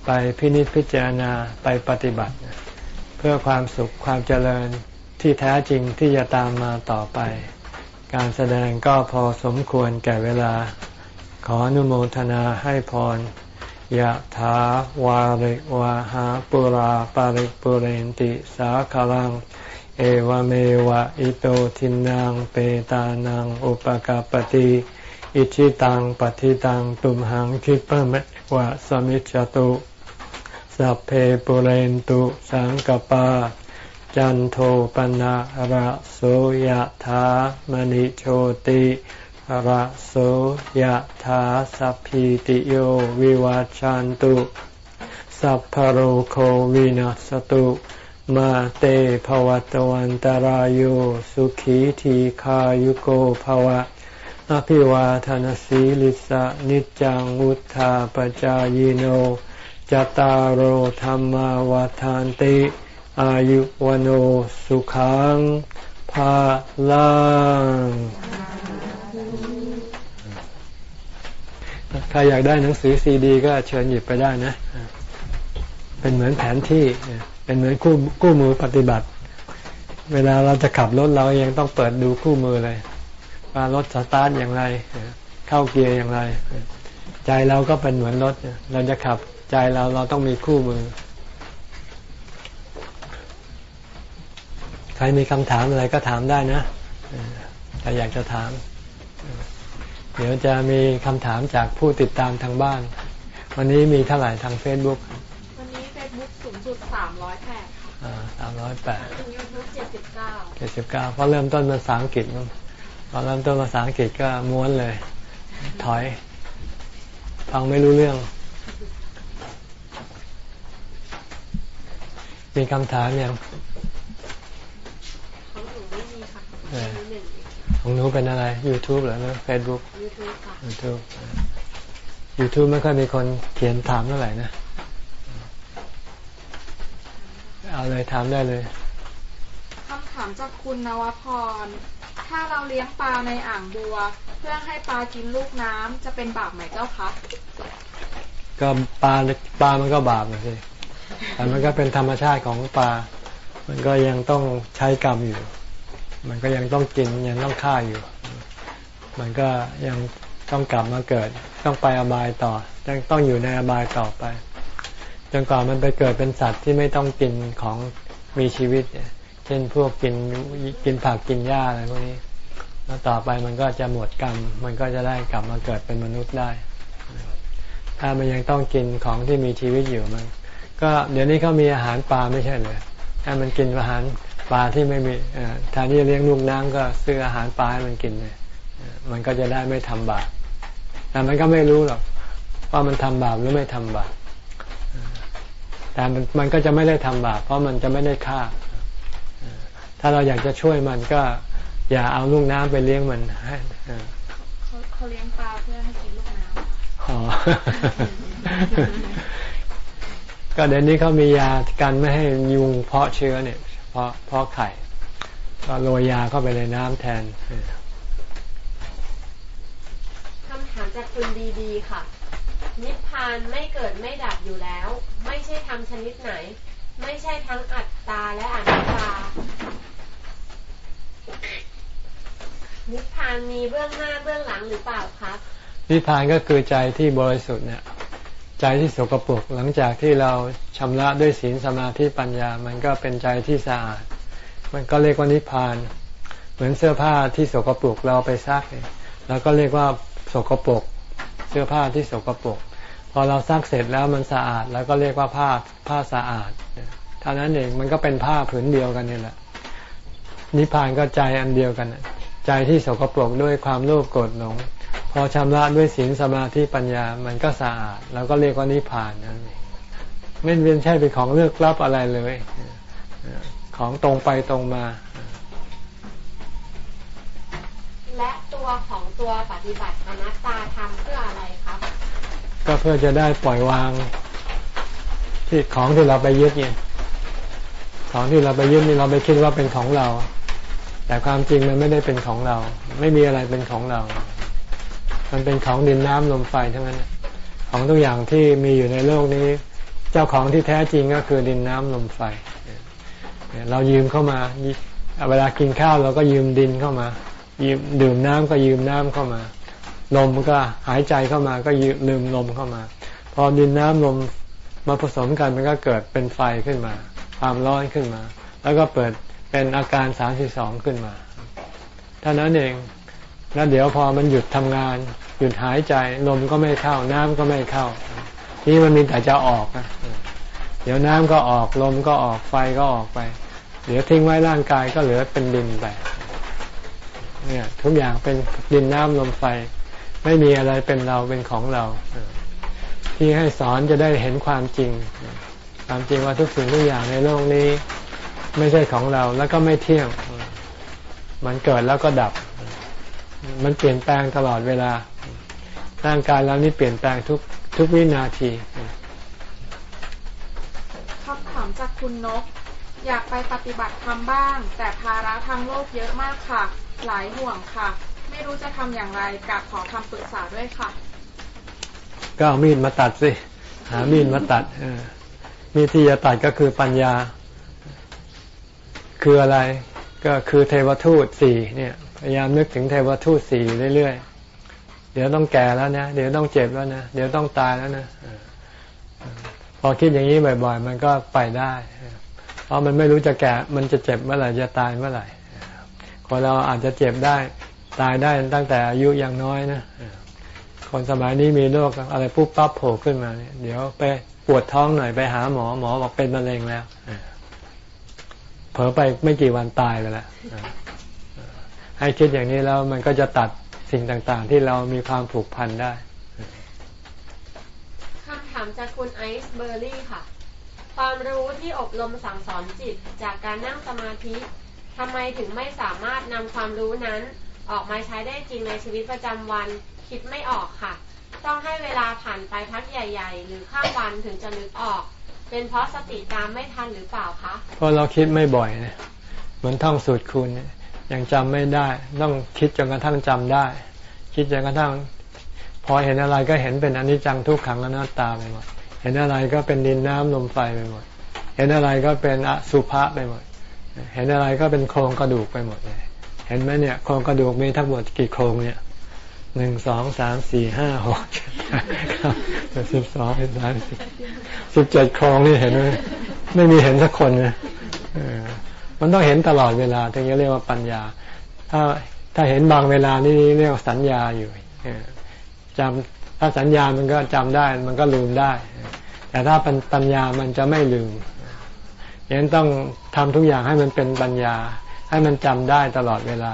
ไปพินิจพิจารณาไปปฏิบัติ เพื่อความสุขความเจริญที่แท้จริงที่จะตามมาต่อไป การแสดงก็พอสมควรแก่เวลา ขออนุโมทนาให้พรยะถาวาริวาหาปุราปาริปุเรนติสาคลัง เอวเมวะอิโตทินังเปตานังอุปกาปติ อิชิตังปฏิตังตุมหังคิปะเมวะสมิจจตุสัพเพปุเรนตุสังกปา จันโทปนะระโสยธามณิโชติระโสยธาสัพพิติโยวิวัจจันตุ สัพพโรโควินัสตุมาเตภวัตวันตารโยสุขีทีขายุโกภวะ อภิวาทานสีลิสะนิจังวุธาปจายโนจตารโหธรรมวาทานติ อายุวโนสุขังภาลังใครอยากได้หนังสือซีดี ก็เชิญหยิบไปได้นะ เป็นเหมือนแผนที่ เป็นเหมือนคู่คู่มือปฏิบัติ เวลาเราจะขับรถเรายังต้องเปิดดูคู่มือเลย ว่ารถสตาร์ทอย่างไร เข้าเกียร์อย่างไร ใจเราก็เป็นเหมือนรถเราจะขับใจเราเราต้องมีคู่มือ ใครมีคำถามอะไรก็ถามได้นะถ้าอยากจะถาม เดี๋ยวจะมีคำถามจากผู้ติดตามทางบ้าน วันนี้มีเท่าไหร่ทางเฟซบุ๊กวันนี้เฟซบุ๊กสูงสุดสามร้อยแปดค่ะสามร้อยแปดยูทูบเจ็ดสิบเก้าเจ็ดสิบเก้าเพราะเริ่มต้นภาษาอังกฤษ พอเริ่มต้นภาษาอังกฤษก็ม้วนเลย ถอย ฟังไม่รู้เรื่อง มีคำถามยังของหนูเป็นอะไร YouTube หรือเฟซบุ๊ก YouTube ค่ะ YouTube YouTube ไม่ค่อยมีคนเขียนถามเท่าไหร่นะ เอาเลยถามได้เลยคำถามจากคุณนวพร ถ้าเราเลี้ยงปลาในอ่างบัว เพื่อให้ปลากินลูกน้ำจะเป็นบาปไหมเจ้าคะก็ปลาปลามันก็บาปนะสิแต่มันก็เป็นธรรมชาติของปลา มันก็ยังต้องใช้กรรมอยู่ มันก็ยังต้องกินยังต้องฆ่าอยู่ มันก็ยังต้องกลับมาเกิด ต้องไปอบายต่อยังต้องอยู่ในอบายต่อไป จนกว่ามันไปเกิดเป็นสัตว์ที่ไม่ต้องกินของมีชีวิตเเช่นพวกกินกินผักกินหญ้าอะไรพวกนี้ แล้วต่อไปมันก็จะหมดกรรม มันก็จะได้กลับมาเกิดเป็นมนุษย์ได้ ถ้ามันยังต้องกินของที่มีชีวิตอยู่มัน ก็เดี๋ยวนี้เขามีอาหารปลาไม่ใช่เลยถ้ามันกินอาหารปลาที่ไม่มีแทนที่จะเลี้ยงลูกน้ำก็ซื้ออาหารปลาให้มันกินเลยมันก็จะได้ไม่ทำบาปแต่มันก็ไม่รู้หรอกว่ามันทำบาปหรือไม่ทำบาปแต่มันมันก็จะไม่ได้ทำบาปเพราะมันจะไม่ได้ฆ่า ถ้าเราอยากจะช่วยมันก็ อย่าเอาลูกน้ำไปเลี้ยงมันให้เขาเขาเลี้ยงปลาเพื่อให้กินลูกน้ำอ๋อก็เดี๋ยวนี้เขามียากันไม่ให้ยุงเพาะเชื้อเนี่ย เพาะเพาะไข่ก็โรยยาเข้าไปในน้ำแทนคำถามจากคุณดีดีค่ะ นิพพานไม่เกิดไม่ดับอยู่แล้ว ไม่ใช่ทำชนิดไหน ไม่ใช่ทั้งอัตตาและอนัตตา นิพพานมีเบื้องหน้าเบื้องหลังหรือเปล่าครับ นิพพานก็คือใจที่บริสุทธิ์เนี่ย ใจที่สกปรกหลังจากที่เราชำระด้วยศีลสมาธิปัญญา มันก็เป็นใจที่สะอาด มันก็เรียกว่านิพพาน เหมือนเสื้อผ้าที่สกปรกเราไปซักเนี่ยเราก็เรียกว่าสกปรกเสื้อผ้าที่สกปรกพอเราซักเสร็จแล้วมันสะอาด แล้วก็เรียกว่าผ้าผ้าสะอาดเท่านั้นเองมันก็เป็นผ้าผืนเดียวกันนี่แหละ นิพพานก็ใจอันเดียวกัน ใจที่สกปรกด้วยความโลภโกรธหลงพอชำระด้วยศีลสมาธิปัญญามันก็สะอาด แล้วก็เรียกว่านิพพานนั่นเองไม่เป็นใช่เป็นของเลือกลับอะไรเลย ของตรงไปตรงมา และตัวของตัวปฏิบัติอนัตตาทำเพื่ออะไรครับ ก็เพื่อจะได้ปล่อยวาง ที่ของที่เราไปยึดเนี่ยของที่เราไปยึดนี่เราไปคิดว่าเป็นของเรา แต่ความจริงมันไม่ได้เป็นของเรา ไม่มีอะไรเป็นของเรา มันเป็นของดินน้ำลมไฟทั้งนั้น ของทุกอย่างที่มีอยู่ในโลกนี้ เจ้าของที่แท้จริงก็คือดินน้ำลมไฟ เรายืมเข้ามา เวลากินข้าวเราก็ยืมดินเข้ามา ยืมดื่มน้ำก็ยืมน้ำเข้ามา ลมก็หายใจเข้ามาก็ยืมลืมลมเข้ามา พอดินน้ำลมมาผสมกันมันก็เกิดเป็นไฟขึ้นมา ความร้อนขึ้นมา แล้วก็เปิด เป็นอาการสามสิบสองขึ้นมาเท่านั้นเองแล้วเดี๋ยวพอมันหยุดทำงาน หยุดหายใจลมก็ไม่เข้า น้ำก็ไม่เข้า นี่มันมีแต่จะออกนะเดี๋ยวน้ำก็ออกลมก็ออกไฟก็ออกไป เดี๋ยวทิ้งไว้ร่างกายก็เหลือเป็นดินไปเนี่ยทุกอย่างเป็นดินน้ำลมไฟ ไม่มีอะไรเป็นเราเป็นของเรา ที่ให้สอนจะได้เห็นความจริง ความจริงว่าทุกสิ่งทุกอย่างในโลกนี้ ไม่ใช่ของเราแล้วก็ไม่เที่ยง มันเกิดแล้วก็ดับ มันเปลี่ยนแปลงตลอดเวลา ร่างกายเรานี่เปลี่ยนแปลงทุกทุกวินาทีคำถามจากคุณนก อยากไปปฏิบัติธรรมบ้าง แต่ภาระทางโลกเยอะมากค่ะ หลายห่วงค่ะ ไม่รู้จะทำอย่างไรกับขอคำปรึกษาด้วยค่ะ ก็เอามีดมาตัดสิ หามีดมาตัดมีดที่จะตัดก็คือปัญญา คืออะไรก็คือเทวทูตสี่เนี่ยพยายามนึกถึงเทวทูตสี่เรื่อยๆ เดี๋ยวต้องแก่แล้วนะ เดี๋ยวต้องเจ็บแล้วนะ เดี๋ยวต้องตายแล้วนะพอคิดอย่างนี้บ่อย ๆ มันก็ไปได้ เพราะมันไม่รู้จะแก่ มันจะเจ็บเมื่อไหร่จะตายเมื่อไหร่คนเราอาจจะเจ็บได้ตายได้ตั้งแต่อายุยังน้อยนะ คนสมัยนี้มีโรคอะไรปุ๊บปั๊บโผล่ขึ้นมาเนี่ยเดี๋ยวไปปวดท้องหน่อยไปหาหมอหมอบอกเป็นมะเร็งแล้ว เผลอไปไม่กี่วันตายไปแล้วให้คิดอย่างนี้แล้วมันก็จะตัดสิ่งต่างๆ ที่เรามีความผูกพันได้คำถามจากคุณไอซ์เบอร์รี่ค่ะ ความรู้ที่อบรมสั่งสอนจิตจากการนั่งสมาธิทำไมถึงไม่สามารถนำความรู้นั้นออกมาใช้ได้จริงในชีวิตประจำวันคิดไม่ออกค่ะ ต้องให้เวลาผ่านไปพักใหญ่ ๆ หรือข้ามวันถึงจะนึกออก เป็นเพราะสติตามไม่ทันหรือเปล่าคะเพราะเราคิดไม่บ่อยเนี่ยเหมือนท่องสูตรคูณยังจำไม่ได้ ต้องคิดจนกระทั่งจำได้ คิดจนกระทั่ง พอเห็นอะไรก็เห็นเป็นอนิจจังทุกขังและหน้าตาไปหมดเห็นอะไรก็เป็นดินน้ำลมไฟไปหมด เห็นอะไรก็เป็นอสุภะไปหมด เห็นอะไรก็เป็นโครงกระดูกไปหมดเลยเห็นไหมเนี่ยโครงกระดูกมีทั้งหมดกี่โครงเนี่ย หนึ่งสองสามสี่ห้าหกสิบสองสิบสามสิบสิบเจ็ดครงนี่เห็นไหมไม่มีเห็นสักคนเลยมันต้องเห็นตลอดเวลา ถึงจะเรียกว่าปัญญา ถ้าถ้าเห็นบางเวลานี่เรียกว่าสัญญาอยู่จำถ้าสัญญามันก็จำได้ มันก็ลืมได้ แต่ถ้าปัญญามันจะไม่ลืมยังนั้นต้องทำทุกอย่างให้มันเป็นปัญญา ให้มันจำได้ตลอดเวลา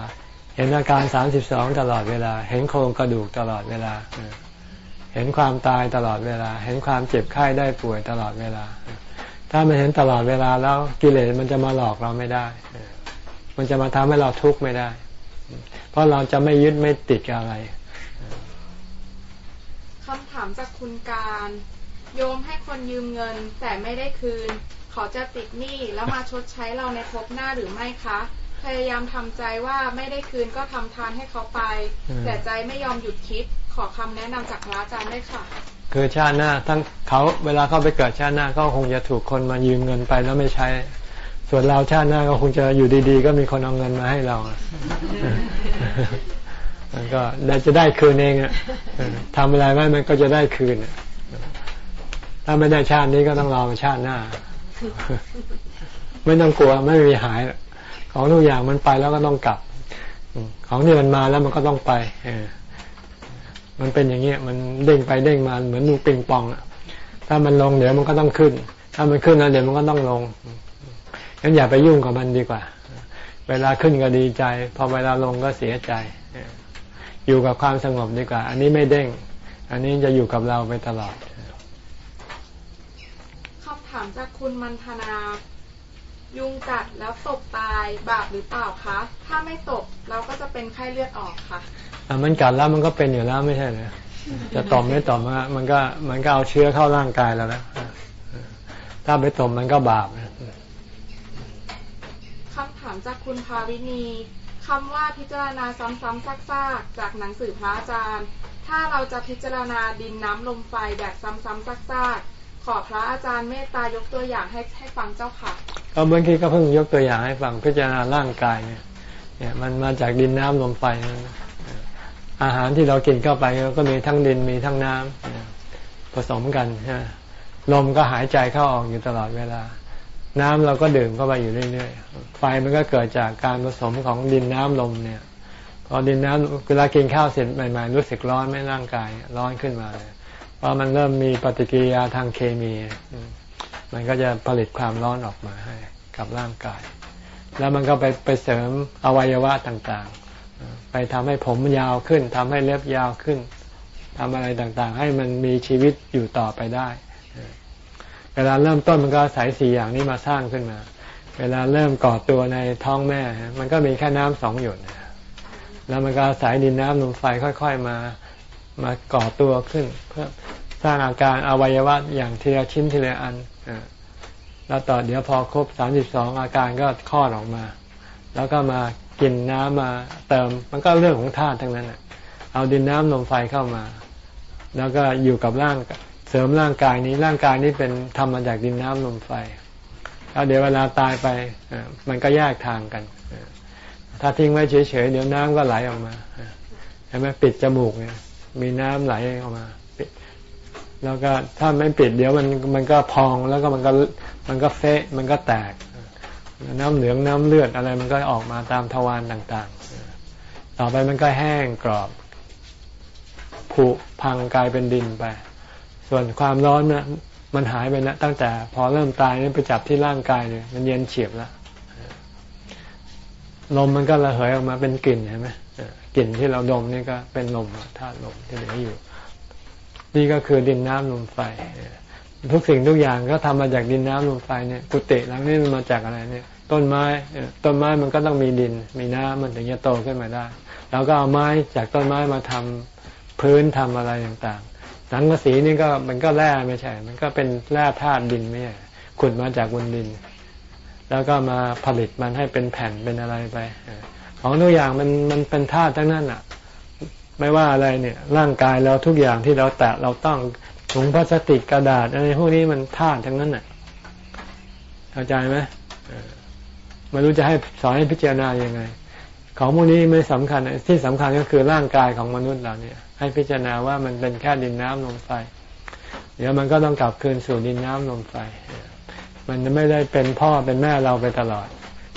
เห็นอาการสามสิบสองตลอดเวลา เห็นโครงกระดูกตลอดเวลา เห็นความตายตลอดเวลา เห็นความเจ็บไข้ได้ป่วยตลอดเวลา ถ้ามันเห็นตลอดเวลาแล้วกิเลสมันจะมาหลอกเราไม่ได้ มันจะมาทำให้เราทุกข์ไม่ได้ เพราะเราจะไม่ยึดไม่ติดอะไรคำถามจากคุณการ โยมให้คนยืมเงินแต่ไม่ได้คืน เขาจะติดหนี้แล้วมาชดใช้เราในภพหน้าหรือไม่คะ พยายามทำใจว่าไม่ได้คืนก็ทำทานให้เขาไป แต่ใจไม่ยอมหยุดคิดขอคำแนะนำจากพระอาจารย์ได้ค่ะคือชาติหน้าทั้งเขาเวลาเขาไปเกิดชาติหน้าก็คงจะถูกคนมายืมเงินไปแล้วไม่ใช้ ส่วนเราชาติหน้าก็คงจะอยู่ดีๆ ก็มีคนเอาเงินมาให้เรามันก็ได้จะได้คืนเองอะทำอะไรไว้มันก็จะได้คืนถ้าไม่ได้ชาตินี้ก็ต้องรอชาติหน้า ไม่ต้องกลัวไม่มีหาย ของทุกอย่างมันไปแล้วก็ต้องกลับ ของที่มันมาแล้วมันก็ต้องไปมันเป็นอย่างเงี้ยมันเด้งไปเด้งมาเหมือนลูกปิงปองอะถ้ามันลงเดี๋ยวมันก็ต้องขึ้น ถ้ามันขึ้นแล้วเดี๋ยวมันก็ต้องลงงั้นอย่าไปยุ่งกับมันดีกว่า เวลาขึ้นก็ดีใจ พอเวลาลงก็เสียใจ อยู่กับความสงบดีกว่า อันนี้ไม่เด้ง อันนี้จะอยู่กับเราไปตลอดคำถามจากคุณมันธนา ยุงกัดแล้วตกตายบาปหรือเปล่าคะ ถ้าไม่ตกเราก็จะเป็นไข้เลือดออกค่ะอ่ามันกัดแล้วมันก็เป็นอยู่แล้วไม่ใช่เหรอจะตอมไม่ตอมมันก็มันก็เอาเชื้อเข้าร่างกายแล้วนะถ้าไปตอมมันก็บาปคำถามจากคุณภาวินีคำว่าพิจารณาซ้ำๆซากๆจากหนังสือพระอาจารย์ ถ้าเราจะพิจารณาดินน้ำลมไฟแบบซ้ำๆซากๆ ขอพระอาจารย์เมตตายกตัวอย่างให้ให้ฟังเจ้าค่ะก็เมื่อกี้ก็เพิ่งยกตัวอย่างให้ฟังพิจารณาร่างกายเนี่ยเนี่ยมันมาจากดินน้ำลมไฟอาหารที่เรากินเข้าไปก็มีทั้งดินมีทั้งน้ำผสมกันลมก็หายใจเข้าออกอยู่ตลอดเวลา น้ำเราก็ดื่มเข้าไปอยู่เรื่อยๆไฟมันก็เกิดจากการผสมของดินน้ำลมเนี่ย พอดินน้ำเวลากินข้าวเสร็จใหม่ๆรู้สึกร้อนไม่ร่างกาย ร้อนขึ้นมาเลย เพราะมันเริ่มมีปฏิกิริยาทางเคมี มันก็จะผลิตความร้อนออกมาให้กับร่างกาย แล้วมันก็ไปไปเสริมอวัยวะต่างๆ ไปทำให้ผมยาวขึ้นทำให้เล็บยาวขึ้นทำอะไรต่างๆ ให้มันมีชีวิตอยู่ต่อไปได้เวลาเริ่มต้นมันก็ใส่สี่อย่างนี้มาสร้างขึ้นมา เวลาเริ่มก่อตัวในท้องแม่ มันก็มีแค่น้ำสองหยด แล้วมันก็สายดินน้ำลมไฟค่อย ๆ มา มาก่อตัวขึ้น เพื่อสร้างอาการอวัยวะอย่างทีละชิ้นทีละอันแล้วต่อเดี๋ยวพอครบสามสิบสองอาการก็คลอดออกมา แล้วก็มากินน้ำมาเติมมันก็เรื่องของธาตุทั้งนั้นแหะเอาดินน้ำลมไฟเข้ามา แล้วก็อยู่กับร่างเสริมร่างกายนี้ร่างกายนี้เป็นทำมาจากดินน้ำลมไฟแล้วเดี๋ยวเวลาตายไปมันก็แยกทางกัน ถ้าทิ้งไว้เฉยๆเดี๋ยวน้ำก็ไหลออกมาเห็นไหมปิดจมูกเนี่ย มีน้ำไหลออกมาแล้วก็ถ้าไม่ปิดเดี๋ยวมันมันก็พองแล้วก็มันก็มันก็เฟะมันก็แตก น้ำเหลืองน้ำเลือดอะไรมันก็ออกมาตามทวารต่างๆ ต่อไปมันก็แห้งกรอบผุพังกลายเป็นดินไป ส่วนความร้อนนะมันหายไปนะตั้งแต่พอเริ่มตายนี่ไปจับที่ร่างกายเนี่ยมันเย็นเฉียบแล้วลมมันก็ระเหยออกมาเป็นกลิ่นใช่ไหม กลิ่นที่เราดมนี่ก็เป็นลมธาตุลมที่เหลืออยู่ นี่ก็คือดินน้ำลมไฟ ทุกสิ่งทุกอย่างก็ทำมาจากดินน้ำลมไฟเนี่ยกุฏิหลังนี้มันมาจากอะไรเนี่ย ต้นไม้ต้นไม้มันก็ต้องมีดิน มีน้ำมันถึงจะโตขึ้นมาได้เราก็เอาไม้จากต้นไม้มาทำพื้นทำอะไรต่างๆสังกะสีนี่ก็มันก็แร่ไม่ใช่ มันก็เป็นแร่ธาตุดินไม่ใช่ขุดมาจากบนดิน แล้วก็มาผลิตมันให้เป็นแผ่นเป็นอะไรไป ของทุกอย่างมันมันเป็นธาตุทั้งนั้นอะ ไม่ว่าอะไรเนี่ย ร่างกายเราทุกอย่างที่เราแตะเราต้องถุงพลาสติกกระดาษอะไรพวกนี้มันธาตุทั้งนั้นน่ะเข้าใจไหมไม่รู้จะให้สอนให้พิจารณายังไง ของพวกนี้ไม่สำคัญที่สำคัญก็คือร่างกายของมนุษย์เราเนี่ย ให้พิจารณาว่ามันเป็นแค่ดินน้ำลมไฟเดี๋ยวมันก็ต้องกลับคืนสู่ดินน้ำลมไฟมันไม่ได้เป็นพ่อเป็นแม่เราไปตลอด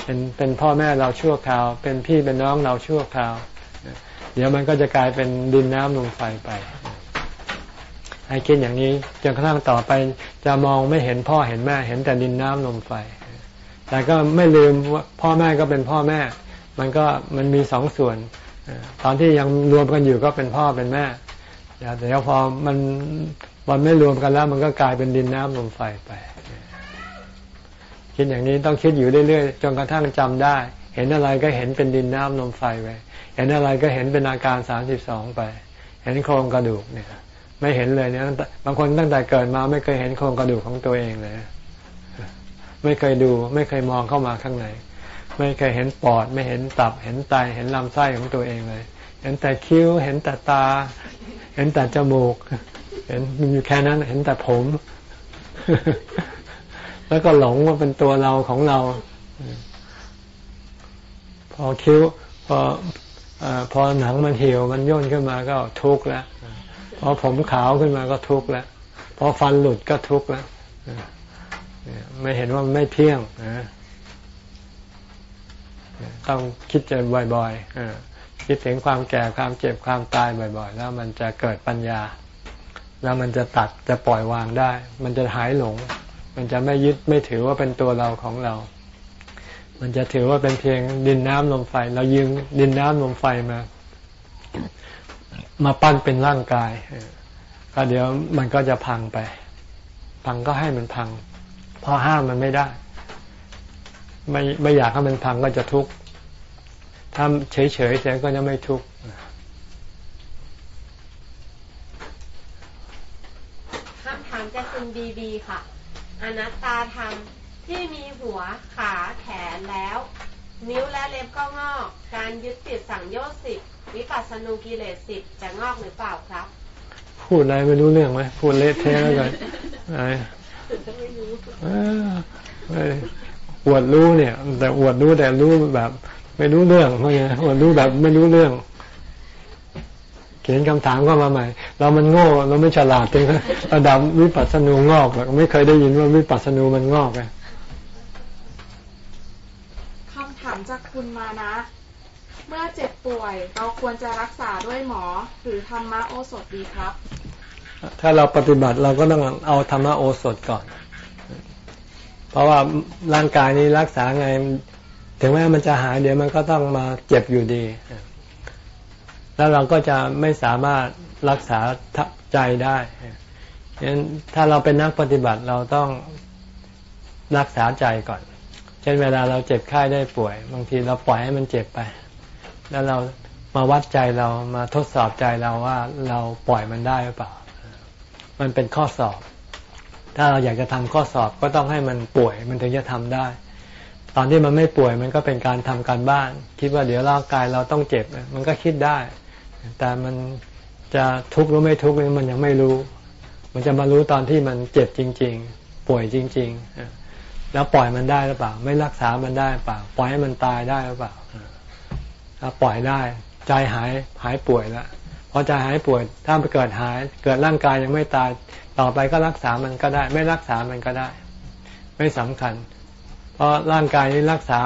เป็นเป็นพ่อแม่เราชั่วคราว เป็นพี่เป็นน้องเราชั่วคราว เดี๋ยวมันก็จะกลายเป็นดินน้ำลมไฟไปให้คิดอย่างนี้จนกระทั่งต่อไปจะมองไม่เห็นพ่อเห็นแม่ เห็นแต่ดินน้ำลมไฟ แต่ก็ไม่ลืมว่าพ่อแม่ก็เป็นพ่อแม่ มันก็มันมีสองส่วน ตอนที่ยังรวมกันอยู่ก็เป็นพ่อเป็นแม่แต่แล้วพอมันมันไม่รวมกันแล้ว มันก็กลายเป็นดินน้ำลมไฟไป คิดอย่างนี้ต้องคิดอยู่เรื่อยๆจนกระทั่งจำได้ เห็นอะไรก็เห็นเป็นดินน้ำลมไฟไปเห็นอะไรก็เห็นเป็นอาการสามสิบสองไป เห็นโครงกระดูกเนี่ย ไม่เห็นเลยเนี่ยบางคนตั้งแต่เกิดมาไม่เคยเห็นโครงกระดูกของตัวเองเลย ไม่เคยดู ไม่เคยมองเข้ามาข้างในไม่เคยเห็นปอด ไม่เห็นตับ เห็นไตเห็นลำไส้ของตัวเองเลย เห็นแต่คิ้ว เห็นแต่ตา เห็นแต่จมูก เห็นมันอยู่แค่นั้น เห็นแต่ผม แล้วก็หลงว่าเป็นตัวเราของเรา พอคิ้วพออพอหนังมันเหี่ยวมันย่นขึ้นมาก็ทุกข์แล้วพอผมขาวขึ้นมาก็ทุกข์แล้วพอฟันหลุดก็ทุกข์แล้วไม่เห็นว่ามันไม่เที่ยงต้องคิดจะบ่อยๆคิดถึงความแก่ความเจ็บความตายบ่อย ๆ แล้วมันจะเกิดปัญญา แล้วมันจะตัดจะปล่อยวางได้ มันจะหายหลง มันจะไม่ยึดไม่ถือว่าเป็นตัวเราของเรา มันจะถือว่าเป็นเพียงดินน้ำลมไฟ เรายืมดินน้ำลมไฟมา มาปั้นเป็นร่างกายก็เดี๋ยวมันก็จะพังไป พังก็ให้มันพัง พอห้ามมันไม่ได้ ไม่ไม่อยากให้มันพังก็จะทุกข์ถ้าเฉยๆเสียก็จะไม่ทุกข์คำถามจากคุณบีบีค่ะ อนัตตาธรรมที่มีหัวขาแขนแล้ว นิ้วและเล็บก็งอก การยึดติดสั่งโยชน์สิบวิปัสสนูกิเลสสิบจะงอกหรือเปล่าครับ พูดอะไรไม่รู้เรื่องไหมพูดเละเทะแล้วกันไอ้ไม่รู้อวดรู้เนี่ย แต่อวดรู้แต่รู้แบบ ไม่รู้เรื่องเพราะไงอวดรู้แบบไม่รู้เรื่อง ขียนคำถามเข้ามาใหม่ เรามันโง่เราไม่ฉลาดจริงระดับวิปัสสนูงอกหรอกไม่เคยได้ยินว่าวิปัสสนูมันงอกไงคำถามจากคุณมานะ เมื่อเจ็บป่วย เราควรจะรักษาด้วยหมอ หรือธรรมโอสถดีครับ ถ้าเราปฏิบัติเราก็ต้องเอาธรรมโอสถก่อน เพราะว่าร่างกายนี้รักษาไง ถึงแม้มันจะหายเดี๋ยวมันก็ต้องมาเจ็บอยู่ดี แล้วเราก็จะไม่สามารถรักษาใจได้ฉะนั้นถ้าเราเป็นนักปฏิบัติเราต้องรักษาใจก่อน เช่นเวลาเราเจ็บไข้ได้ป่วย บางทีเราปล่อยให้มันเจ็บไป แล้วเรามาวัดใจเรามาทดสอบใจเราว่าเราปล่อยมันได้หรือเปล่า มันเป็นข้อสอบ ถ้าเราอยากจะทำข้อสอบก็ต้องให้มันป่วยมันถึงจะทำได้ ตอนที่มันไม่ป่วยมันก็เป็นการทำการบ้าน คิดว่าเดี๋ยวร่างกายเราต้องเจ็บ มันก็คิดได้ แต่มันจะทุกข์หรือไม่ทุกข์นี่มันยังไม่รู้ มันจะมารู้ตอนที่มันเจ็บจริง ๆ ป่วยจริง ๆ แล้วปล่อยมันได้หรือเปล่า ไม่รักษามันได้หรือเปล่า ปล่อยให้มันตายได้หรือเปล่าถ้าปล่อยได้ ใจหายหายป่วยแล้วพอใจหายป่วยถ้าไปเกิดหาย เกิดร่างกายยังไม่ตายต่อไปก็รักษามันก็ได้ ไม่รักษามันก็ได้ ไม่สำคัญ เพราะร่างกายนี้รักษา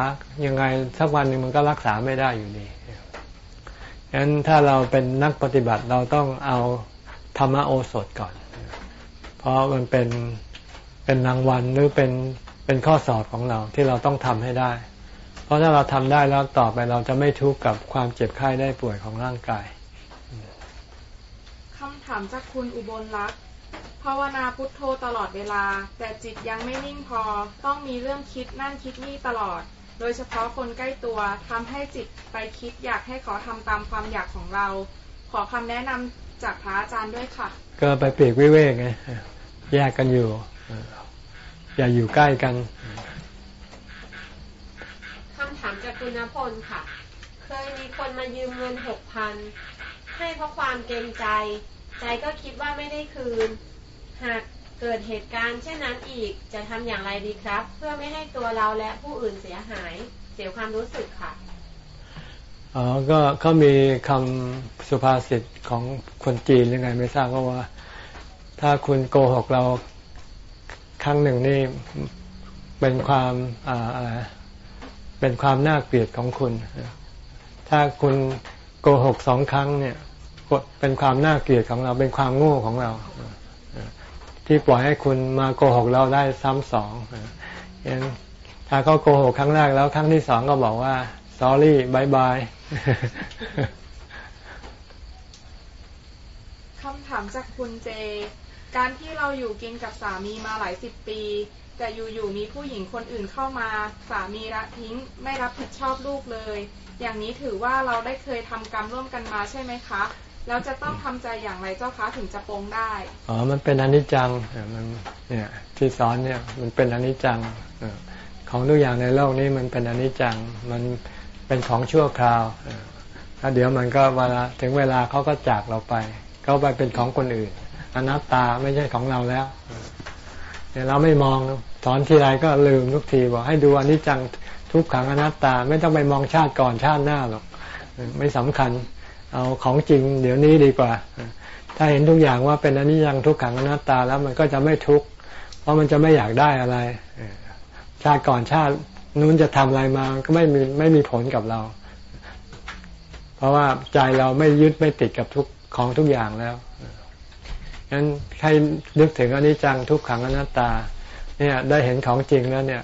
ยังไงสักวันหนึ่งมันก็รักษาไม่ได้อยู่ดี ฉะนั้นถ้าเราเป็นนักปฏิบัติเราต้องเอาธรรมโอสถก่อน เพราะมันเป็นเป็นรางวัลหรือเป็นเป็นข้อสอบของเราที่เราต้องทำให้ได้ เพราะถ้าเราทำได้แล้วต่อไปเราจะไม่ทุกข์กับความเจ็บไข้ได้ป่วยของร่างกายคำถามจากคุณอุบลรักษ์ภาวนาพุทโธตลอดเวลา แต่จิตยังไม่นิ่งพอต้องมีเรื่องคิดนั่นคิดนี่ตลอด โดยเฉพาะคนใกล้ตัวทำให้จิตไปคิดอยากให้เขาทำตามความอยากของเรา ขอคำแนะนำจากพระอาจารย์ด้วยค่ะ ก็ไปเปลีกวิเวกไงแยกกันอยู่ อย่าอยู่ใกล้กันคำถามจากคุณณพลค่ะ เคยมีคนมายืมเงินหกพันให้เพราะความเกรงใจ ใจก็คิดว่าไม่ได้คืน หาก เกิดเหตุการณ์เช่นนั้นอีกจะทำอย่างไรดีครับ เพื่อไม่ให้ตัวเราและผู้อื่นเสียหายเสียความรู้สึกค่ะอ๋อก็เขามีคำสุภาษิตของคนจีนยังไง ไม่ทราบก็ว่า ถ้าคุณโกหกเราครั้งหนึ่งนี่เป็นความอ่าอะไรเป็นความน่าเกลียดของคุณ ถ้าคุณโกหกสองครั้งเนี่ยเป็นความน่าเกลียดของเราเป็นความโง่ของเรา ที่ปล่อยให้คุณมาโกหกเราได้ซ้ำสองยังถ้าเขาโกหกครั้งแรกแล้วครั้งที่สองก็บอกว่า sorry bye bye คำถามจากคุณเจ การที่เราอยู่กินกับสามีมาหลายสิบปี แต่อยู่ๆมีผู้หญิงคนอื่นเข้ามา สามีละทิ้งไม่รับผิดชอบลูกเลย อย่างนี้ถือว่าเราได้เคยทำกรรมร่วมกันมาใช่ไหมคะ แล้วจะต้องทำใจอย่างไรเจ้าคะถึงจะปรงได้อ๋อมันเป็นอนิจจังมันเนี่ยที่สอนเนี่ยมันเป็นอนิจจังของทุกอย่างในโลกนี้มันเป็นอนิจจังมันเป็นของชั่วคราวแล้วเดี๋ยวมันก็เวลาถึงเวลาเขาก็จากเราไปเขาไปเป็นของคนอื่นอนัตตาไม่ใช่ของเราแล้วเนี่ยเราไม่มองสอนทีไรก็ลืมทุกทีบอกให้ดูอนิจจังทุกขังอนัตตา ไม่ต้องไปมองชาติก่อนชาติหน้าหรอกไม่สำคัญ เอาของจริงเดี๋ยวนี้ดีกว่า ถ้าเห็นทุกอย่างว่าเป็นอนิจจังทุกขังอนัตตาแล้วมันก็จะไม่ทุกข์เพราะมันจะไม่อยากได้อะไร ชาติก่อนชาตินู้นจะทำอะไรมาก็ไม่มีไม่มีผลกับเรา เพราะว่าใจเราไม่ยึดไม่ติดกับทุกของทุกอย่างแล้วงั้นใครนึกถึงอนิจจังทุกขังอนัตตา เนี่ยได้เห็นของจริงแล้วเนี่ย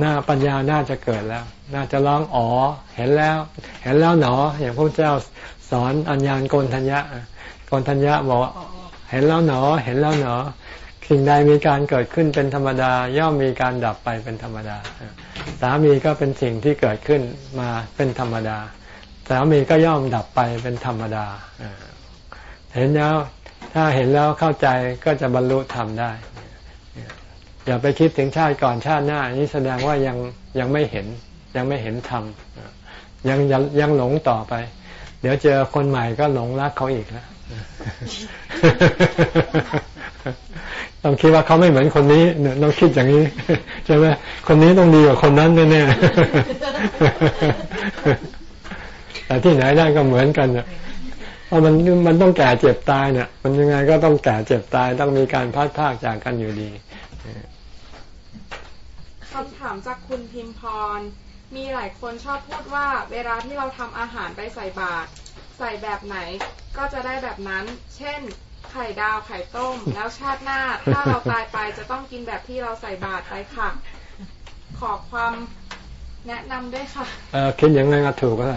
หน้าปัญญาน่าจะเกิดแล้ว น่าจะร้องอ๋อ เห็นแล้ว เห็นแล้วหนอ อย่างพระเจ้า สอนอัญญาณโกนทัญญะโกนทัญญะบอกเห็นแล้วหนอ เห็นแล้วหนอสิ่งใดมีการเกิดขึ้นเป็นธรรมดา ย่อมมีการดับไปเป็นธรรมดา สามีก็เป็นสิ่งที่เกิดขึ้นมาเป็นธรรมดา สามีก็ย่อมดับไปเป็นธรรมดาเห็นแล้วถ้าเห็นแล้วเข้าใจก็จะบรรลุธรรมได้ อย่าไปคิดถึงชาติก่อนชาติหน้านี้แสดงว่ายังยังไม่เห็นยังไม่เห็นธรรมยังยังยังหลงต่อไป เดี๋ยวเจอคนใหม่ก็หลงรักเขาอีกแล้วต้องคิดว่าเขาไม่เหมือนคนนี้เนี่ยต้องคิดอย่างนี้ใช่ไหมคนนี้ต้องดีกว่าคนนั้นแน่ๆแต่ที่ไหนได้ก็เหมือนกันเนี่ยเพราะมันมันต้องแก่เจ็บตายเนี่ย มันยังไงก็ต้องแก่เจ็บตายต้องมีการพัดพากจากกันอยู่ดีคำถามจากคุณพิมพร มีหลายคนชอบพูดว่าเวลาที่เราทำอาหารไปใส่บาตรใส่แบบไหนก็จะได้แบบนั้น เช่น ไข่ดาวไข่ต้ม แล้วชาติหน้า ถ้าเราตายไปจะต้องกินแบบที่เราใส่บาตรไปค่ะ ขอความแนะนำด้วยค่ะเออคิดอย่างนั้นก็ถูกแล้ว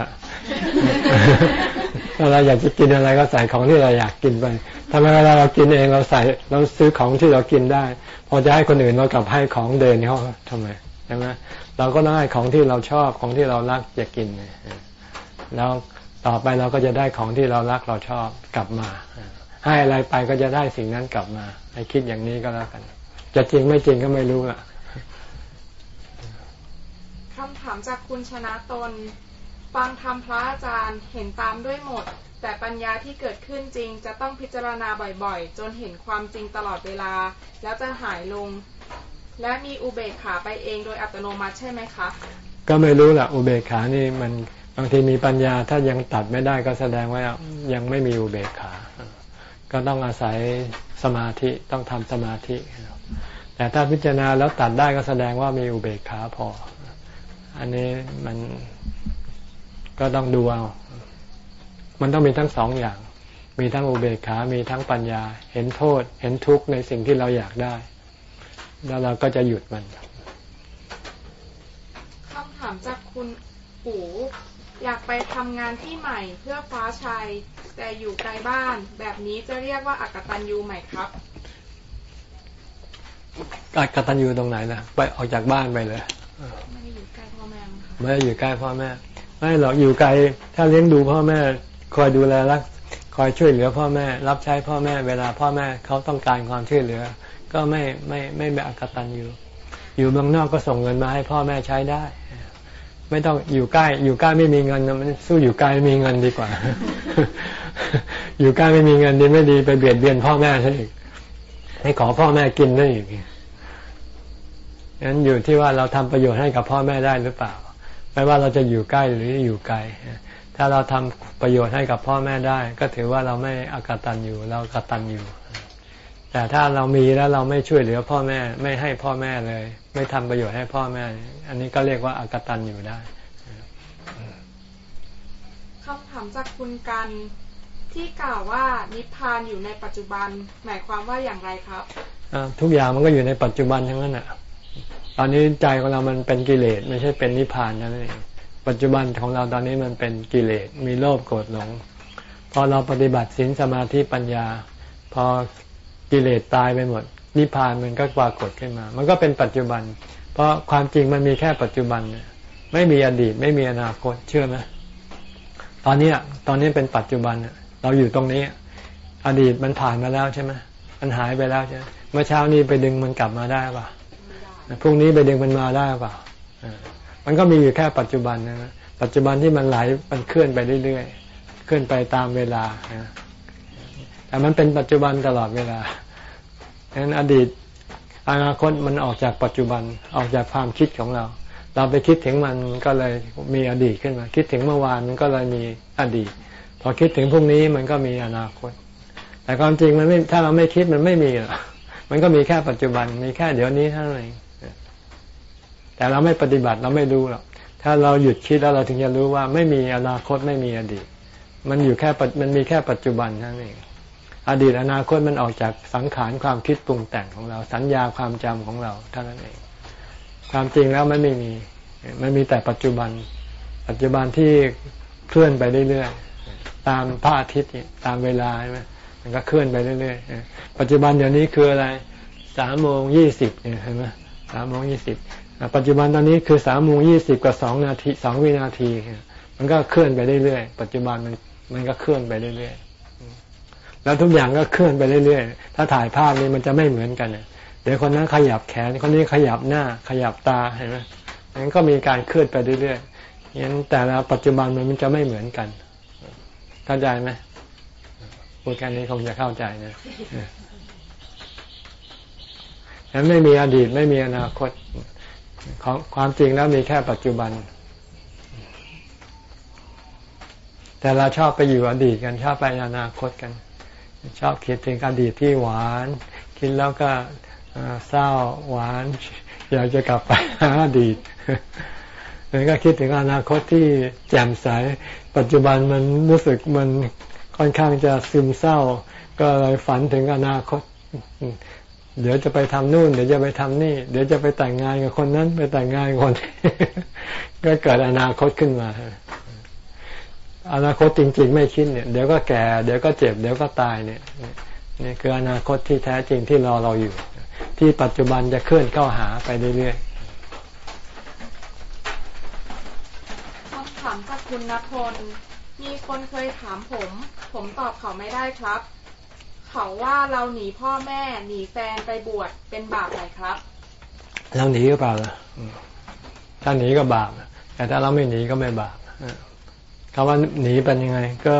เราอยากจะกินอะไรก็ใส่ของที่เราอยากกินไปทำไมเวลาเรากินเองเราใส่เราซื้อของที่เรากินได้ พอจะให้คนอื่นเรากลับให้ของเดินเขาทำไมใช่ไหม เราก็ต้องให้ของที่เราชอบของที่เรารักจะกิน แล้วต่อไปเราก็จะได้ของที่เรารักเราชอบกลับมา ให้อะไรไปก็จะได้สิ่งนั้นกลับมาให้คิดอย่างนี้ก็แล้วกัน จะจริงไม่จริงก็ไม่รู้ล่ะคำถามจากคุณชนะตน ฟังธรรมพระอาจารย์เห็นตามด้วยหมด แต่ปัญญาที่เกิดขึ้นจริงจะต้องพิจารณาบ่อยๆ จนเห็นความจริงตลอดเวลา แล้วจะหายลง และมีอุเบกขาไปเองโดยอัตโนมัติใช่ไหมคะ ก็ไม่รู้แหละอุเบกขานี่มันบางทีมีปัญญาถ้ายังตัดไม่ได้ก็แสดงว่ายังไม่มีอุเบกขา ก็ต้องอาศัยสมาธิต้องทำสมาธิ แต่ถ้าพิจารณาแล้วตัดได้ก็แสดงว่ามีอุเบกขาพอ อันนี้มันก็ต้องดูเอา มันต้องมีทั้งสองอย่าง มีทั้งอุเบกขา มีทั้งปัญญา เห็นโทษ เห็นทุกข์ในสิ่งที่เราอยากได้ แล้วเราก็จะหยุดมันคำถามจากคุณปู่อยากไปทำงานที่ใหม่เพื่อฟ้าชัย แต่อยู่ไกลบ้าน แบบนี้จะเรียกว่าอักตันยูไหมครับอักตันยูตรงไหนนะไปออกจากบ้านไปเลยไม่ได้อยู่ใกล้พ่อแม่ไม่ได้อยู่ใกล้พ่อแม่ ไม่หรอกอยู่ไกล ถ้าเลี้ยงดูพ่อแม่ คอยดูแลรักคอยช่วยเหลือพ่อแม่ รับใช้พ่อแม่ เวลาพ่อแม่เขาต้องการความช่วยเหลือ ก็ไม่ไม่ไม่แบบอักตันยูอยู่เมืองนอกก็ส่งเงินมาให้พ่อแม่ใช้ได้ ไม่ต้องอยู่ใกล้ อยู่ใกล้ไม่มีเงินมันสู้อยู่ใกล้มีเงินดีกว่า อยู่ใกล้ไม่มีเงินดีไม่ดีไปเบียดเบียนพ่อแม่ซะอีกให้ขอพ่อแม่กินได้อีกนั้นอยู่ที่ว่าเราทำประโยชน์ให้กับพ่อแม่ได้หรือเปล่า ไม่ว่าเราจะอยู่ใกล้หรืออยู่ไกล ถ้าเราทำประโยชน์ให้กับพ่อแม่ได้ ก็ถือว่าเราไม่อากตันอยู่ เรากตันอยู่ แต่ถ้าเรามีแล้วเราไม่ช่วยเหลือพ่อแม่ ไม่ให้พ่อแม่เลย ไม่ทำประโยชน์ให้พ่อแม่ อันนี้ก็เรียกว่าอากตันอยู่ได้คำถามจากคุณกันที่กล่าวว่านิพพานอยู่ในปัจจุบันหมายความว่าอย่างไรครับทุกอย่างมันก็อยู่ในปัจจุบันทั้งนั้นอะตอนนี้ใจของเรามันเป็นกิเลสไม่ใช่เป็นนิพพานนั่นเองปัจจุบันของเราตอนนี้มันเป็นกิเลสมีโลภโกรธหลง พอเราปฏิบัติศีลสมาธิปัญญา พอ กิเลสตายไปหมด นิพพานมันก็ปรากฏขึ้นมา มันก็เป็นปัจจุบัน เพราะความจริงมันมีแค่ปัจจุบัน ไม่มีอดีต ไม่มีอนาคตเชื่อไหมตอนนี้ตอนนี้เป็นปัจจุบันเราอยู่ตรงนี้ อดีตมันผ่านมาแล้วใช่ไหมมันหายไปแล้วใช่ไหมเมื่อเช้านี้ไปดึงมันกลับมาได้ป่ะพรุ่งนี้ไปดึงมันมาได้ป่ะมันก็มีอยู่แค่ปัจจุบันนะปัจจุบันที่มันไหลมันเคลื่อนไปเรื่อยๆเคลื่อนไปตามเวลา แต่มันเป็นปัจจุบันตลอดเวลาฉะนั้นอดีตอนาคตมันออกจากปัจจุบันออกจากความคิดของเรา เราไปคิดถึงมันก็เลยมีอดีตขึ้นมา คิดถึงเมื่อวานมันก็เลยมีอดีต พอคิดถึงพรุ่งนี้มันก็มีอนาคต แต่ความจริงมันไม่ถ้าเราไม่คิดมันไม่มีหรอกมันก็มีแค่ปัจจุบันมีแค่เดี๋ยวนี้เท่านั้นเองแต่เราไม่ปฏิบัติเราไม่รู้หรอกถ้าเราหยุดคิดแล้วเราถึงจะรู้ว่าไม่มีอนาคตไม่มีอดีต มันอยู่แค่มันมีแค่ปัจจุบันเท่านั้นเอง อดีตอนาคตมันออกจากสังขารความคิดปรุงแต่งของเรา สัญญาความจำของเราเท่านั้นเอง ความจริงแล้วมันไม่มี มันมีแต่ปัจจุบัน ปัจจุบันที่เคลื่อนไปเรื่อยๆ ตามพระอาทิตย์ตามเวลาใช่ไหมมันก็เคลื่อนไปเรื่อยๆ ปัจจุบันเดี๋ยวนี้คืออะไรสามโมงยี่สิบเห็นไหมสามโมงยี่สิบปัจจุบันตอนนี้คือสามโมงยี่สิบกับสองนาทีสองวินาที มันก็เคลื่อนไปเรื่อยๆ ปัจจุบันมันมันก็เคลื่อนไปเรื่อยๆ แล้วทุกอย่างก็เคลื่อนไปเรื่อยๆ ถ้าถ่ายภาพนี้มันจะไม่เหมือนกันเดี๋ยวคนนั้นขยับแขน คนนี้ขยับหน้า ขยับตา เห็นไหมนั้นก็มีการเคลื่อนไปเรื่อยๆงั้นแต่ละปัจจุบันมันจะไม่เหมือนกัน เข้าใจไหมพูดแค่นี้คงจะเข้าใจนะฉะนั้นไม่มีอดีตไม่มีอนาคต ของความจริงแล้วมีแค่ปัจจุบัน แต่เราชอบไปอยู่อดีตกันชอบไปอนาคตกัน ชอบคิดถึงอดีตที่หวาน คิดแล้วก็เศร้าหวาน อยากจะกลับไปหาอดีตแล้วก็คิดถึงอนาคตที่แจ่มใส ปัจจุบันมันรู้สึกมันค่อนข้างจะซึมเศร้า ก็เลยฝันถึงอนาคต เดี๋ยวจะไปทำนู่น เดี๋ยวจะไปทำนี่ เดี๋ยวจะไปแต่งงานกับคนนั้น ไปแต่งงานคน ก็เกิดอนาคตขึ้นมา อนาคตจริง ๆ ไม่คิดเนี่ยเดี๋ยวก็แก่ เดี๋ยวก็เจ็บ เดี๋ยวก็ตายเนี่ยนี่คืออนาคตที่แท้จริงที่รอเราอยู่ ที่ปัจจุบันจะเคลื่อนเข้าหาไปเรื่อยๆคำถามจากคุณณพลมีคนเคยถามผม ผมตอบเขาไม่ได้ครับ เขาว่าเราหนีพ่อแม่หนีแฟนไปบวชเป็นบาปไหมครับเราหนีก็เปล่าล่ะถ้าหนีก็บาปแต่ถ้าเราไม่หนีก็ไม่บาป คำว่าหนีเป็นยังไง ก็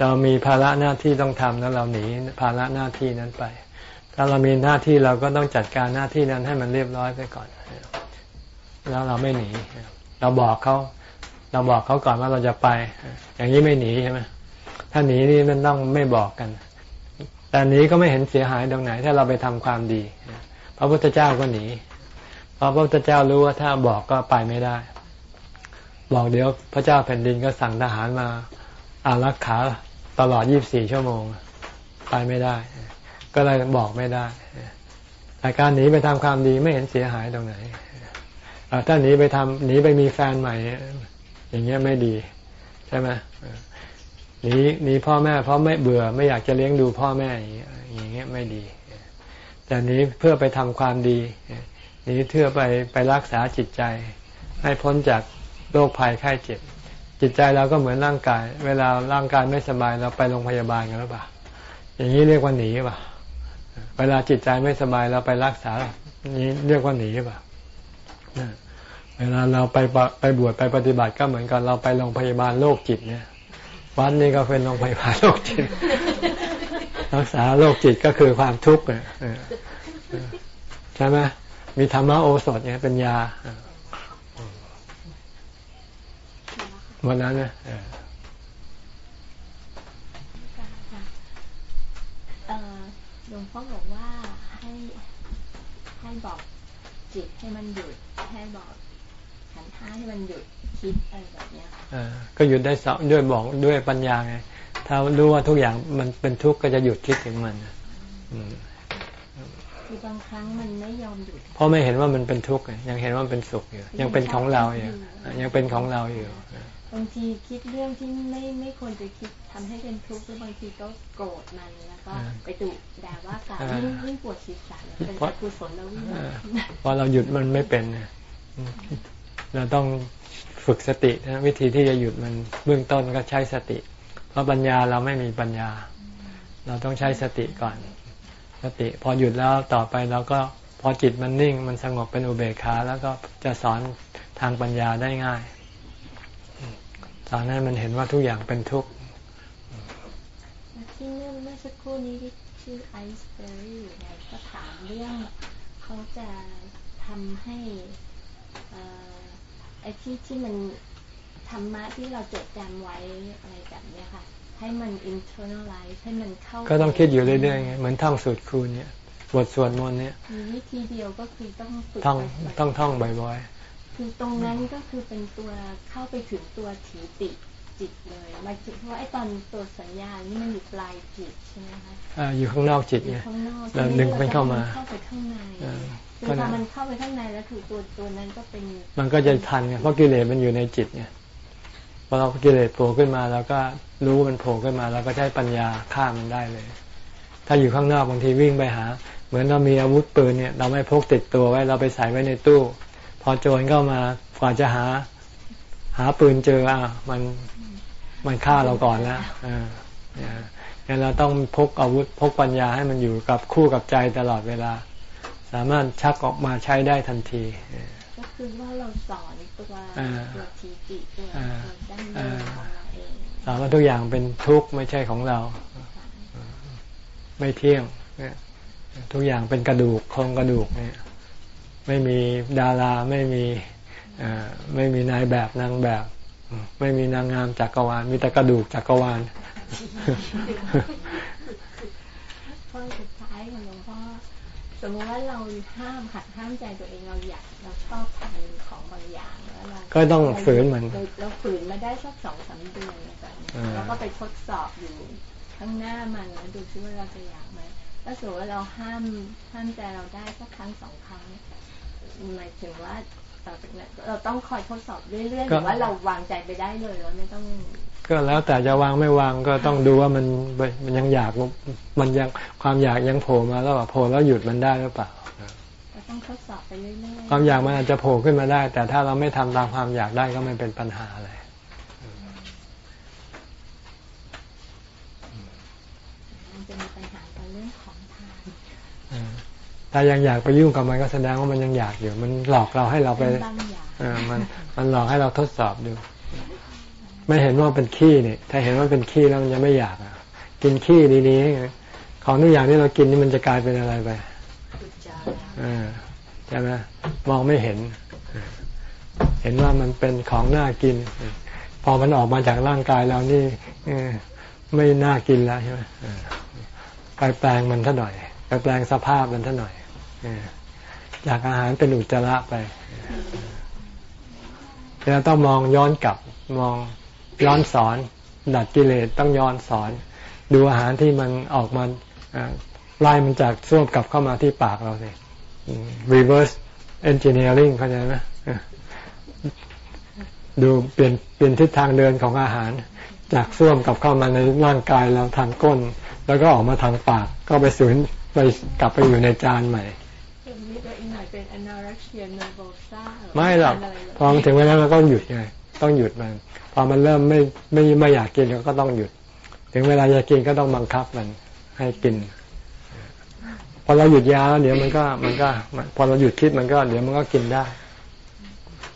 เรามีภาระหน้าที่ต้องทำแล้วเราหนีภาระหน้าที่นั้นไป ถ้าเรามีหน้าที่เราก็ต้องจัดการหน้าที่นั้นให้มันเรียบร้อยไปก่อน แล้วเราไม่หนี เราบอกเขาเราบอกเขาก่อนว่าเราจะไป อย่างนี้ไม่หนีใช่ไหมถ้าหนีนี่มันต้องไม่บอกกัน แต่หนีก็ไม่เห็นเสียหายตรงไหน ถ้าเราไปทำความดี พระพุทธเจ้าก็หนี เพราะพระพุทธเจ้ารู้ว่าถ้าบอกก็ไปไม่ได้ บอกเดี๋ยวพระเจ้าแผ่นดินก็สั่งทหารมาอารักขาตลอด 24 ชั่วโมงไปไม่ได้ ก็เลยบอกไม่ได้ แต่การหนีไปทำความดีไม่เห็นเสียหายตรงไหนถ้าหนีไปทำหนีไปมีแฟนใหม่ อย่างเงี้ยไม่ดี ใช่ไหมหนีหนีพ่อแม่เพราะไม่เบื่อไม่อยากจะเลี้ยงดูพ่อแม่อย่างเงี้ยไม่ดี แต่นี้เพื่อไปทำความดีหนีเพื่อไปไปรักษาจิตใจ ให้พ้นจาก โรคภัยไข้เจ็บ จิตใจเราก็เหมือนร่างกาย เวลาร่างกายไม่สบายเราไปโรงพยาบาลกันหรือเปล่าอย่างนี้เรียกว่าหนีป่ะเวลาจิตใจไม่สบายเราไปรักษานี้เรียกว่าหนีป่ะเวลาเราไปไปบวชไปปฏิบัติก็เหมือนกันเราไปโรงพยาบาลโรคจิตเนี่ยวัดนี้ก็เป็นโรงพยาบาลโรคจิต รักษาโรคจิตก็คือความทุกข์ใช่ไหมมีธรรมะโอสถเนี่ยเป็นยา วันนั้นนะหลวงพ่อบอกว่าให้ให้บอกจิตให้มันหยุดให้บอกขันท่าให้มันหยุดคิดอะไรแบบนี้ก็หยุดได้สด้วยบอกด้วยปัญญาไงถ้ารู้ว่าทุกอย่างมันเป็นทุกข์ก็จะหยุดคิดถึงมันคือบางครั้งมันไม่ยอมหยุดเพราะไม่เห็นว่ามันเป็นทุกข์ยังเห็นว่ามันเป็นสุขอยู่ ยังเป็นของเราอยู่ยังเป็นของเราอยู่ บางทีคิดเรื่องที่ไม่ไม่ควรจะคิดทำให้เป็นทุกข์แล้วบางทีก็โกรธมันแล้วก็ไปดุด่าว่ากล่าวยิ่งยิ่งปวดศีรษะเป็นกุศลแล้ววิ่งเพราะเราหยุดมันไม่เป็นเราต้องฝึกสตินะวิธีที่จะหยุดมันเบื้องต้นก็ใช้สติ เพราะปัญญาเราไม่มีปัญญา เราต้องใช้สติก่อน สติพอหยุดแล้วต่อไปเราก็พอจิตมันนิ่ง มันสงบเป็นอุเบกขาแล้วก็จะสอนทางปัญญาได้ง่าย สอนให้มันเห็นว่าทุกอย่างเป็นทุกข์ที่เมื่อเมื่อสักครู่นี้ที่ชื่อไอซ์เบอรี่เนี่ยก็ถามเรื่องเขาจะทำให้ไอ้ที่ที่มันธรรมะที่เราจดจำไว้อะไรแบบนี้ค่ะ ให้มัน internalize ให้มันเข้า ก็ต้องคิดอยู่เรื่อยๆไงเหมือนท่องสูตรคูณเนี่ยบทสวดมนต์เนี่ยมีวิธีเดียวก็คือต้องฝึกท่องต้องท่องบ่อยๆ คือตรงนั้นก็คือเป็นตัวเข้าไปถึงตัวถีติจิตเลยมาจิตเพราะไอ้ตอนตัวสัญญานี่มันอยู่ปลายจิตใช่ไหมคะอ่าอยู่ข้างนอกจิตไงแล้วดึงมันเข้ามาเข้าไปข้างในคือพอมันเข้าไปข้างในแล้วถูกตัวตัวนั้นก็เป็น มันก็จะทันไงเพราะกิเลสมันอยู่ในจิตไงพอเรากิเลสโผล่ขึ้นมาแล้วก็รู้มันโผล่ขึ้นมาเราก็ใช้ปัญญาฆ่ามันได้เลย ถ้าอยู่ข้างนอกบางทีวิ่งไปหา เหมือนเรามีอาวุธปืนเนี่ย เราไม่พกติดตัวไว้เราไปใส่ไว้ในตู้พ อโจรเข้ามากว่าจะหา หาปืนเจออะมันมันฆ่าเราก่อนแล้วอ่างั้นเราต้องพกอาวุธพกปัญญาให้มันอยู่กับคู่กับใจตลอดเวลา สามารถชักออกมาใช้ได้ทันทีก็คือว่าเราสอนตัวอ่าตัวทีจิตัวอ่าตัวดั้งเดิมของเราเองสอนว่าทุกอย่างเป็นทุกข์ไม่ใช่ของเรา ไม่เที่ยงเนี่ยทุกอย่างเป็นกระดูกโครงกระดูกเนี่ย ไม่มีดาราไม่มีอ่าไม่มีนายแบบนางแบบ ไม่มีนางงามจักรวาลมีแต่กระดูกจักรวาลข้อสุดท้ายของหลวงพ่อสมมติว่าเราห้ามขัดห้ามใจตัวเองเราอยากเราชอบทานของบางอย่างแล้วเราก็ต้องฝืนมันเราเราฝืนมาได้สักสองสามเดือนอะไรแบบนี้อ่าแล้วก็ไปทดสอบอยู่ข้างหน้ามันแล้วดูซิว่าเราจะอยากไหมถ้าสมมติว่าเราห้ามห้ามใจเราได้สักครั้งสองครั้ง หมายถึงว่าต่อจากนั้นเราต้องคอยทดสอบเรื่อยๆหรือว่าเราวางใจไปได้เลยเราไม่ต้อง ก็แล้วแต่จะวางไม่วางก็ต้องดูว่ามันมันยังอยากมันยังความอยากยังโผล่มาแล้วโผล่แล้วหยุดมันได้หรือเปล่าเราต้องทดสอบไปเรื่อยๆความอยากมันอาจจะโผล่ขึ้นมาได้ แต่ถ้าเราไม่ทำตามความอยากได้ก็ไม่เป็นปัญหาอะไร มันจะมีปัญหากับเรื่องของทาน อ่า ถ้ายังอยากไปยุ่งกับมันก็แสดงว่ามันยังอยากอยู่ มันหลอกเราให้เราไปเป็นบางอย่างเออมันมันหลอกให้เราทดสอบดู ไม่เห็นว่าเป็นขี้เนี่ย ถ้าเห็นว่าเป็นขี้แล้วมันจะไม่อยากอะ กินขี้ดีๆของทุกอย่างที่เรากินนี่มันจะกลายเป็นอะไรไปเออใช่ไหมมองไม่เห็น เห็นว่ามันเป็นของน่ากิน พอมันออกมาจากร่างกายเรานี่เออไม่น่ากินแล้วใช่ไหมเออไปแปลงมันซะหน่อยไปแปลงสภาพมันซะหน่อยเออ จากอาหารเป็นอุจจาระไปเราต้องมองย้อนกลับมองย้อนสอนดัดกิเลสต้องย้อนสอน ดูอาหารที่มันออกมาไล่มันจากส้วมกลับเข้ามาที่ปากเราสิอืม reverse engineering เข้าใจไหมดูเปลี่ยนเปลี่ยนทิศทางเดินของอาหาร จากส้วมกลับเข้ามาในร่างกายเราทางก้น แล้วก็ออกมาทางปาก ก็ไปสูญไปกลับไปอยู่ในจานใหม่ อย่างนี้ตัวเองหน่อยเป็น anorexia nervosa ไม่หรอกทานะพอมันถึงเวลาเราก็หยุดไงต้องหยุดมัน พอมันเริ่มไม่ไม่ไม่อยากกินเราก็ต้องหยุด ถึงเวลาจะกินก็ต้องบังคับมันให้กิน พอเราหยุดยาแล้วเดี๋ยวมันก็มันก็มันพอเราหยุดคิดมันก็ เดี๋ยวมันก็กินได้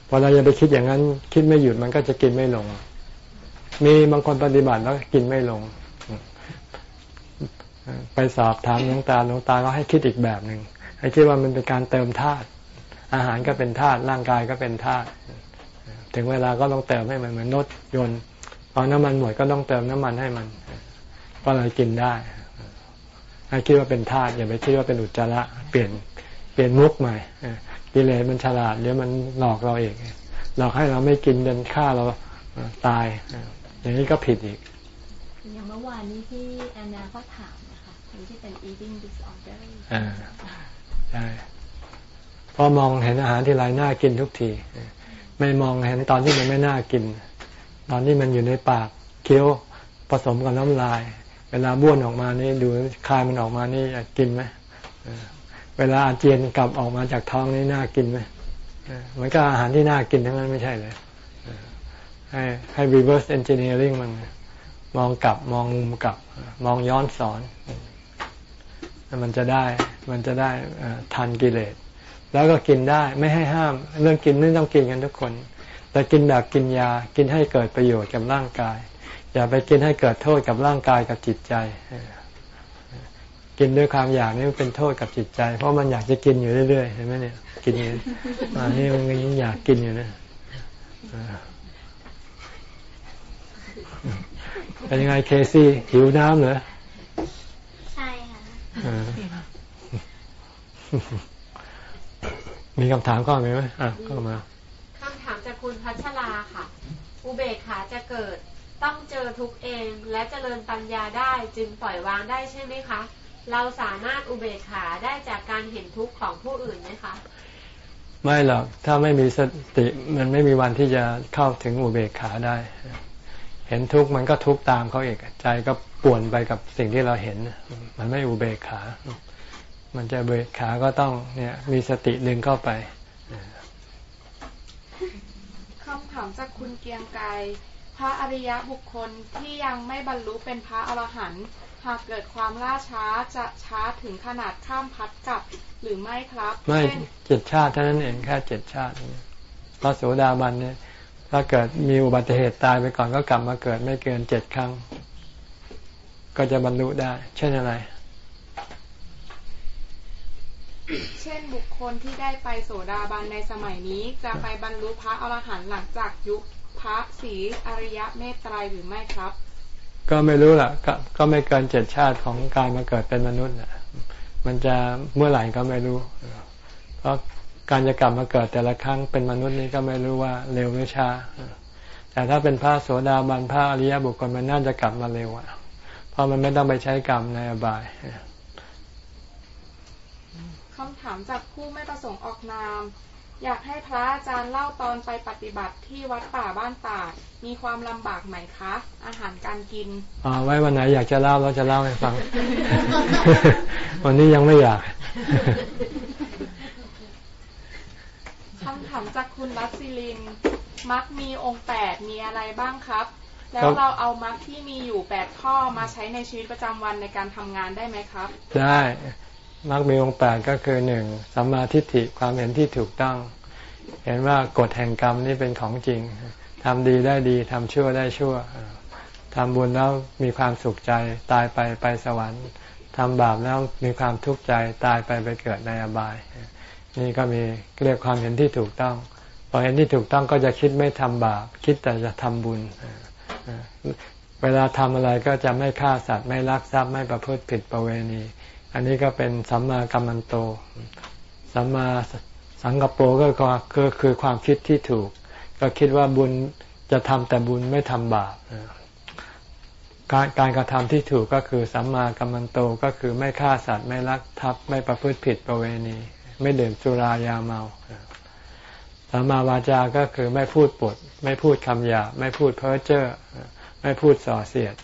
พอเราจะไปคิดอย่างนั้น คิดไม่หยุดมันก็จะกินไม่ลง มีบางคนปฏิบัติแล้วกินไม่ลง ไปสอบถามหลวงตาหลวงตาก็ให้คิดอีกแบบหนึ่ง ให้คิดว่ามันเป็นการเติมธาตุอาหารก็เป็นธาตุร่างกายก็เป็นธาตุถึงเวลาก็ต้องเติมให้มันเหมือนรถยนต์พอน้ำมันหมดก็ต้องเติมน้ำมันให้มัน ก็เลยกินได้ให้คิดว่าเป็นธาตุอย่าไปคิดว่าเป็นอุจจาระเปลี่ยนเปลี่ยนมุกใหม่กิเลสมันฉลาดเดี๋ยวมันหลอกเราเองหลอกให้เราไม่กินจนฆ่าเราตายอย่างนี้ก็ผิดอีก อย่างเมื่อวานนี้ที่แอนนาก็ถามนะคะคนที่เป็น eating disorder อ่าใช่ เพราะมองเห็นอาหารที่ไรน่ากินทุกที ไม่มองเห็นตอนที่มันไม่น่ากิน ตอนที่มันอยู่ในปากเคี้ยวผสมกับน้ำลาย เวลาบ้วนออกมานี่ดูคายมันออกมานี่อยากกินไหมเวลาอาเจียนกลับออกมาจากท้องนี่น่ากินไหมมันก็อาหารที่น่ากินทั้งนั้นไม่ใช่เลยให้ให้ reverse engineering มันมองกลับมองมุมกลับ มองย้อนสอน มันจะได้มันจะได้ทันกิเลส แล้วก็กินได้ไม่ให้ห้าม เรื่องกินไม่ต้องกินกันทุกคน แต่กินแบบกินยากินให้เกิดประโยชน์กับร่างกาย อย่าไปกินให้เกิดโทษกับร่างกายกับจิตใจ กินด้วยความอยากนี่เป็นโทษกับจิตใจ เพราะมันอยากจะกินอยู่เรื่อยๆเห็นไหมเนี่ยกินอยู่อันนี้มันยังอยากกินอยู่นะเป็นยังไงเคซี่หิวน้ำเหรอ มีคำถามข้อไหมไหมอะเข้ามาคำถามจากคุณพัชราค่ะ อุเบกขาจะเกิดต้องเจอทุกข์เองและเจริญปัญญาได้จึงปล่อยวางได้ใช่ไหมคะ เราสามารถอุเบกขาได้จากการเห็นทุกข์ของผู้อื่นไหมคะ ไม่หรอกถ้าไม่มีสติมันไม่มีวันที่จะเข้าถึงอุเบกขาได้ เห็นทุกข์มันก็ทุกข์ตามเขาเองใจก็ ป่วนไปกับสิ่งที่เราเห็น มันไม่อุเบกขา มันจะเบกขาก็ต้องเนี่ยมีสติดึงเข้าไปคำถามจากคุณเกรียงไกรพระอริยบุคคลที่ยังไม่บรรลุเป็นพระอรหันต์หากเกิดความล่าช้าจะช้าถึงขนาดข้ามพัดกลับหรือไม่ครับไม่เช่นเจ็ดชาติเท่านั้นเองแค่เจ็ดชาติเนี่ยพระโสดาบันเนี่ยถ้าเกิดมีอุบัติเหตุตายไปก่อนก็กลับมาเกิดไม่เกินเจ็ดครั้ง ก็จะบรรลุได้ เช่นอะไร เช่นบุคคลที่ได้ไปโสดาบันในสมัยนี้ จะไปบรรลุพระอรหันต์หลังจากยุคพระศรีอริยเมตไตรหรือไม่ครับ ก็ไม่รู้ล่ะก็ก็ไม่เกินเจ็ดชาติของการมาเกิดเป็นมนุษย์น่ะมันจะเมื่อไหร่ก็ไม่รู้ เพราะการจะกลับมาเกิดแต่ละครั้งเป็นมนุษย์นี่ก็ไม่รู้ว่าเร็วหรือช้าแต่ถ้าเป็นพระโสดาบันพระอริยบุคคลมันน่าจะกลับมาเร็วอะ เพราะมันไม่ต้องไปใช้กรรมในอบายคำถามจากผู้ไม่ประสงค์ออกนาม อยากให้พระอาจารย์เล่าตอนไปปฏิบัติที่วัดป่าบ้านตาดมีความลำบากไหมคะ อาหารการกินอ๋อไว้วันไหนอยากจะเล่าเราจะเล่าให้ฟัง วันนี้ยังไม่อยากคำถามจากคุณรัสซิลินมักมีองค์แปดมีอะไรบ้างครับ แล้ครัวบเราเอามักที่มีอยู่แปดข้อมาใช้ในชีวิตประจำวันในการทำงานได้ไหมครับ ได้มักมีองค์แปดก็คือหนึ่งสัมมาทิฏฐิความเห็นที่ถูกต้อง เห็นว่ากฎแห่งกรรมนี่เป็นของจริงทำดีได้ดีทำชั่วได้ชั่วทำบุญแล้วมีความสุขใจตายไปไปสวรรค์ทำบาปแล้วมีความทุกข์ใจตายไปไปเกิดในอบาย นี่ก็มีเรียกความเห็นที่ถูกต้องพอเห็นที่ถูกต้องก็จะคิดไม่ทำบาปคิดแต่จะทำบุญเเวลาทำอะไรก็จะไม่ฆ่าสัตว์ไม่ลักทรัพย์ไม่ประพฤติผิดประเวณี อันนี้ก็เป็นสัมมากัมมันโต สัมมาสังกปรก็คือคือความคิดที่ถูก ก็คิดว่าบุญจะทำแต่บุญไม่ทำบาปการการกระทำที่ถูกก็คือสัมมากัมมันโตก็คือไม่ฆ่าสัตว์ไม่ลักทรัพย์ไม่ประพฤติผิดประเวณี ไม่ดื่มสุรายาเมาสัมมาวาจาก็คือไม่พูดปด ไม่พูดคำหยาบไม่พูดเพ้อเจ้อไม่พูดส่อเสียด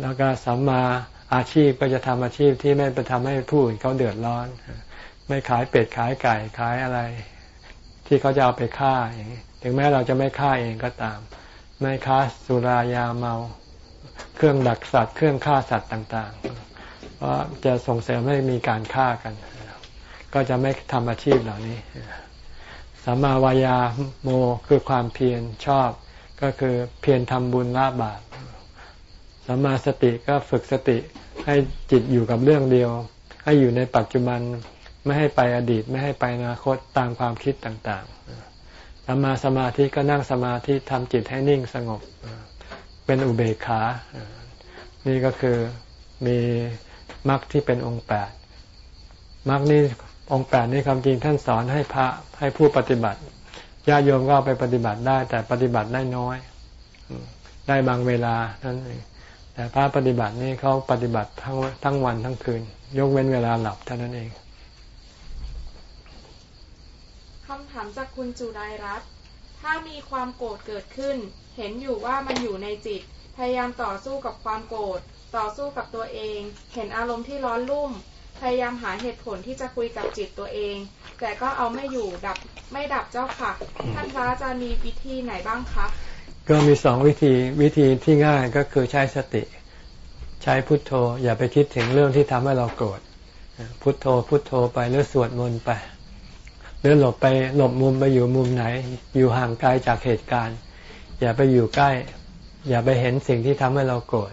แล้วก็สัมมาอาชีพก็จะทำอาชีพที่ไม่ไปทำให้ผู้อื่นเขาเดือดร้อน ไม่ขายเป็ดขายไก่ขายอะไร ที่เขาจะเอาไปฆ่าอย่างนี้ถึงแม้เราจะไม่ฆ่าเองก็ตาม ไม่ค้าสุรายาเมา เครื่องดักสัตว์ เครื่องฆ่าสัตว์ต่างๆ เพราะจะส่งเสริมให้มีการฆ่ากัน ก็จะไม่ทำอาชีพเหล่านี้ สัมมาวายาโมคือความเพียรชอบ ก็คือเพียรทำบุญละบาปสัมมาสติก็ฝึกสติให้จิตอยู่กับเรื่องเดียว ให้อยู่ในปัจจุบันไม่ให้ไปอดีตไม่ให้ไปอนาคตตามความคิดต่างๆสัมมาสมาธิก็นั่งสมาธิทำจิตให้นิ่งสงบ เป็นอุเบกขา นี่ก็คือมีมรรคที่เป็นองค์แปดมรรคนี้ องแปดนี้ความจริงท่านสอนให้พระให้ผู้ปฏิบัติญาติโยมก็ไปปฏิบัติได้ แต่ปฏิบัติได้น้อยได้บางเวลานั่นเองแต่พระปฏิบัตินี่เขาปฏิบัติทั้งทั้งวันทั้งคืน ยกเว้นเวลาหลับเท่านั้นเองคำถามจากคุณจุไรรัตน์ถ้ามีความโกรธเกิดขึ้น เห็นอยู่ว่ามันอยู่ในจิต พยายามต่อสู้กับความโกรธต่อสู้กับตัวเอง เห็นอารมณ์ที่ร้อนรุ่ม พยายามหาเหตุผลที่จะคุยกับจิตตัวเอง แต่ก็เอาไม่อยู่ดับไม่ดับเจ้าค่ะ ท่านพระอาจารย์มีวิธีไหนบ้างคะก็มีสองวิธีวิธีที่ง่ายก็คือใช้สติ ใช้พุทโธ อย่าไปคิดถึงเรื่องที่ทำให้เราโกรธพุทโธพุทโธไปหรือสวดมนต์ไป หรือหลบไปหลบมุมไปอยู่มุมไหน อยู่ห่างไกลจากเหตุการณ์ อย่าไปอยู่ใกล้ อย่าไปเห็นสิ่งที่ทำให้เราโกรธ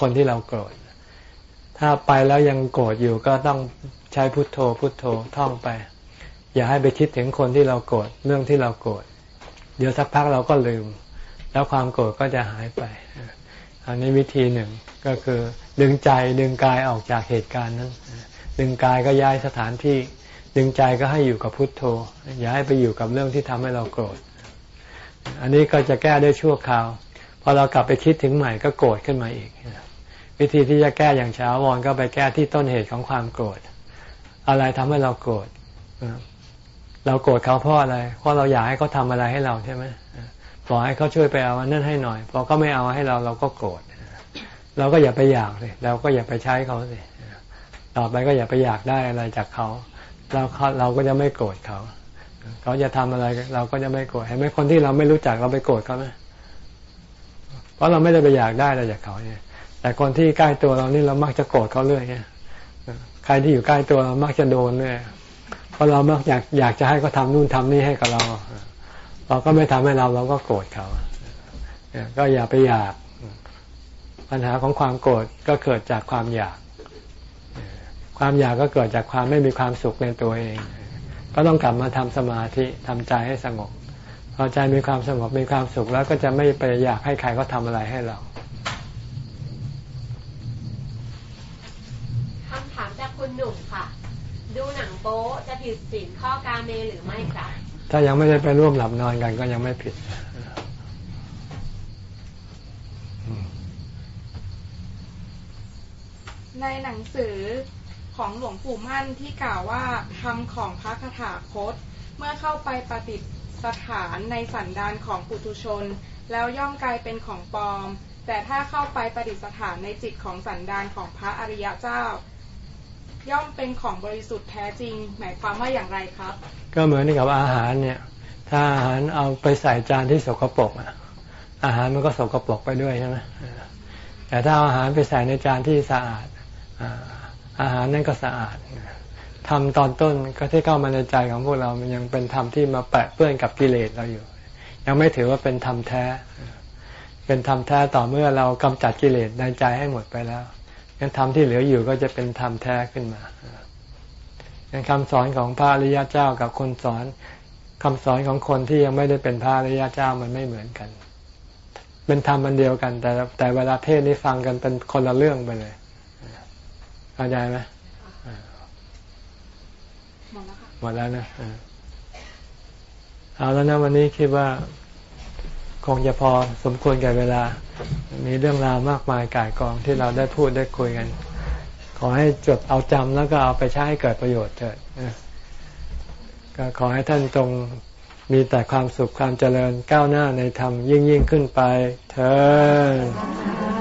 คนที่เราโกรธ ถ้าไปแล้วยังโกรธอยู่ก็ต้องใช้พุทโธ พุทโธท่องไป อย่าให้ไปคิดถึงคนที่เราโกรธเรื่องที่เราโกรธเดี๋ยวสักพักเราก็ลืม แล้วความโกรธก็จะหายไป อันนี้วิธีหนึ่งก็คือดึงใจดึงกายออกจากเหตุการณ์นั้น ดึงกายก็ย้ายสถานที่ ดึงใจก็ให้อยู่กับพุทโธ อย่าให้ไปอยู่กับเรื่องที่ทำให้เราโกรธ อันนี้ก็จะแก้ได้ชั่วคราวพอเรากลับไปคิดถึงใหม่ก็โกรธขึ้นมาอีก วิธีที่จะแก้อย่างเช้าวอนก็ไปแก้ที่ต้นเหตุของความโกรธ อะไรทำให้เราโกรธเราโกรธเขาเพราะอะไร เพราะเราอยากให้เขาทาอะไรให้เราใช่ไหมบอให้เขาช่วยไปเอาอันนั้นให้หน่อย พอเขาไม่เอาให้เราเราก็โกรธ เราก็อย่าไปอยากเลยเราก็อย่าไปใช้เขาสิต่อไปก็อย่าไปอยากได้อะไรจากเขา เราเราก็จะไม่โกรธเขา เขาจะทำอะไรเราก็จะไม่โกรธ เห็นไหมคนที่เราไม่รู้จักเราไปโกรธเขาไหมเพราะเราไม่ได้ไปอยากได้อะไรจากเขาเนี่ย แต่แต่คนที่ใกล้ตัวเรานี่เรามักจะโกรธเขาเรื่อยใครที่อยู่ใกล้ตัวเรามักจะโดนเรื่อยเพราะเรามักอยากอยากจะให้เขาทานู่นทำนี่ให้กับเรา เราก็ไม่ทำให้เราเราก็โกรธเขาก็อย่าไปอยาก ปัญหาของความโกรธก็เกิดจากความอยาก ความอยากก็เกิดจากความไม่มีความสุขในตัวเอง ก็ต้องกลับมาทำสมาธิทำใจให้สงบพอใจมีความสงบมีความสุขแล้วก็จะไม่ไปอยากให้ใครเขาทาอะไรให้เราคำถามจากคุณหนุ่มค่ะ ดูหนังโป๊จะ ผิดศีลข้อกาเมหรือไม่คะถ้ายังไม่ได้ไปร่วมหลับนอนกันก็ยังไม่ผิดในหนังสือของหลวงปู่มั่นที่กล่าวว่าธรรมของพระคาถาคต เมื่อเข้าไปปฏิสถานในสันดานของปุถุชน แล้วย่อมกลายเป็นของปลอม แต่ถ้าเข้าไปปฏิสถานในจิตของสันดานของพระอริยเจ้า ย่อมเป็นของบริสุทธิ์แท้จริง หมายความว่าอย่างไรครับ ก็เหมือนกับอาหารเนี่ย ถ้าอาหารเอาไปใส่จานที่สกปรกอาหารมันก็สกปรกไปด้วยใช่ไหมแต่ถ้าอาหารไปใส่ในจานที่สะอาดอาหารนั่นก็สะอาดทำตอนต้นก็ที่เข้ามาในใจของพวกเรา มันยังเป็นธรรมที่มาแปะเปื้อนกับกิเลสเราอยู่ ยังไม่ถือว่าเป็นธรรมแท้ เป็นธรรมแท้ต่อเมื่อเรากำจัดกิเลสในใจให้หมดไปแล้ว ยังธรรมที่เหลืออยู่ก็จะเป็นธรรมแท้ขึ้นมายังคำสอนของพระอริยเจ้ากับคนสอนคำสอนของคนที่ยังไม่ได้เป็นพระอริยเจ้ามันไม่เหมือนกัน เป็นธรรมมันเดียวกัน แต่แต่เวลาเทศนี้ฟังกันเป็นคนละเรื่องไปเลยเข้าใจไหมหมดแล้วนะเอาแล้วนะวันนี้คิดว่า คงจะพอสมควรกับเวลา มีเรื่องราวมากมายก่ายกองที่เราได้พูดได้คุยกัน ขอให้จดเอาจำแล้วก็เอาไปใช้ให้เกิดประโยชน์เถิดก็ขอให้ท่านตรงมีแต่ความสุขความเจริญก้าวหน้าในธรรมยิ่งยิ่งขึ้นไปเถิด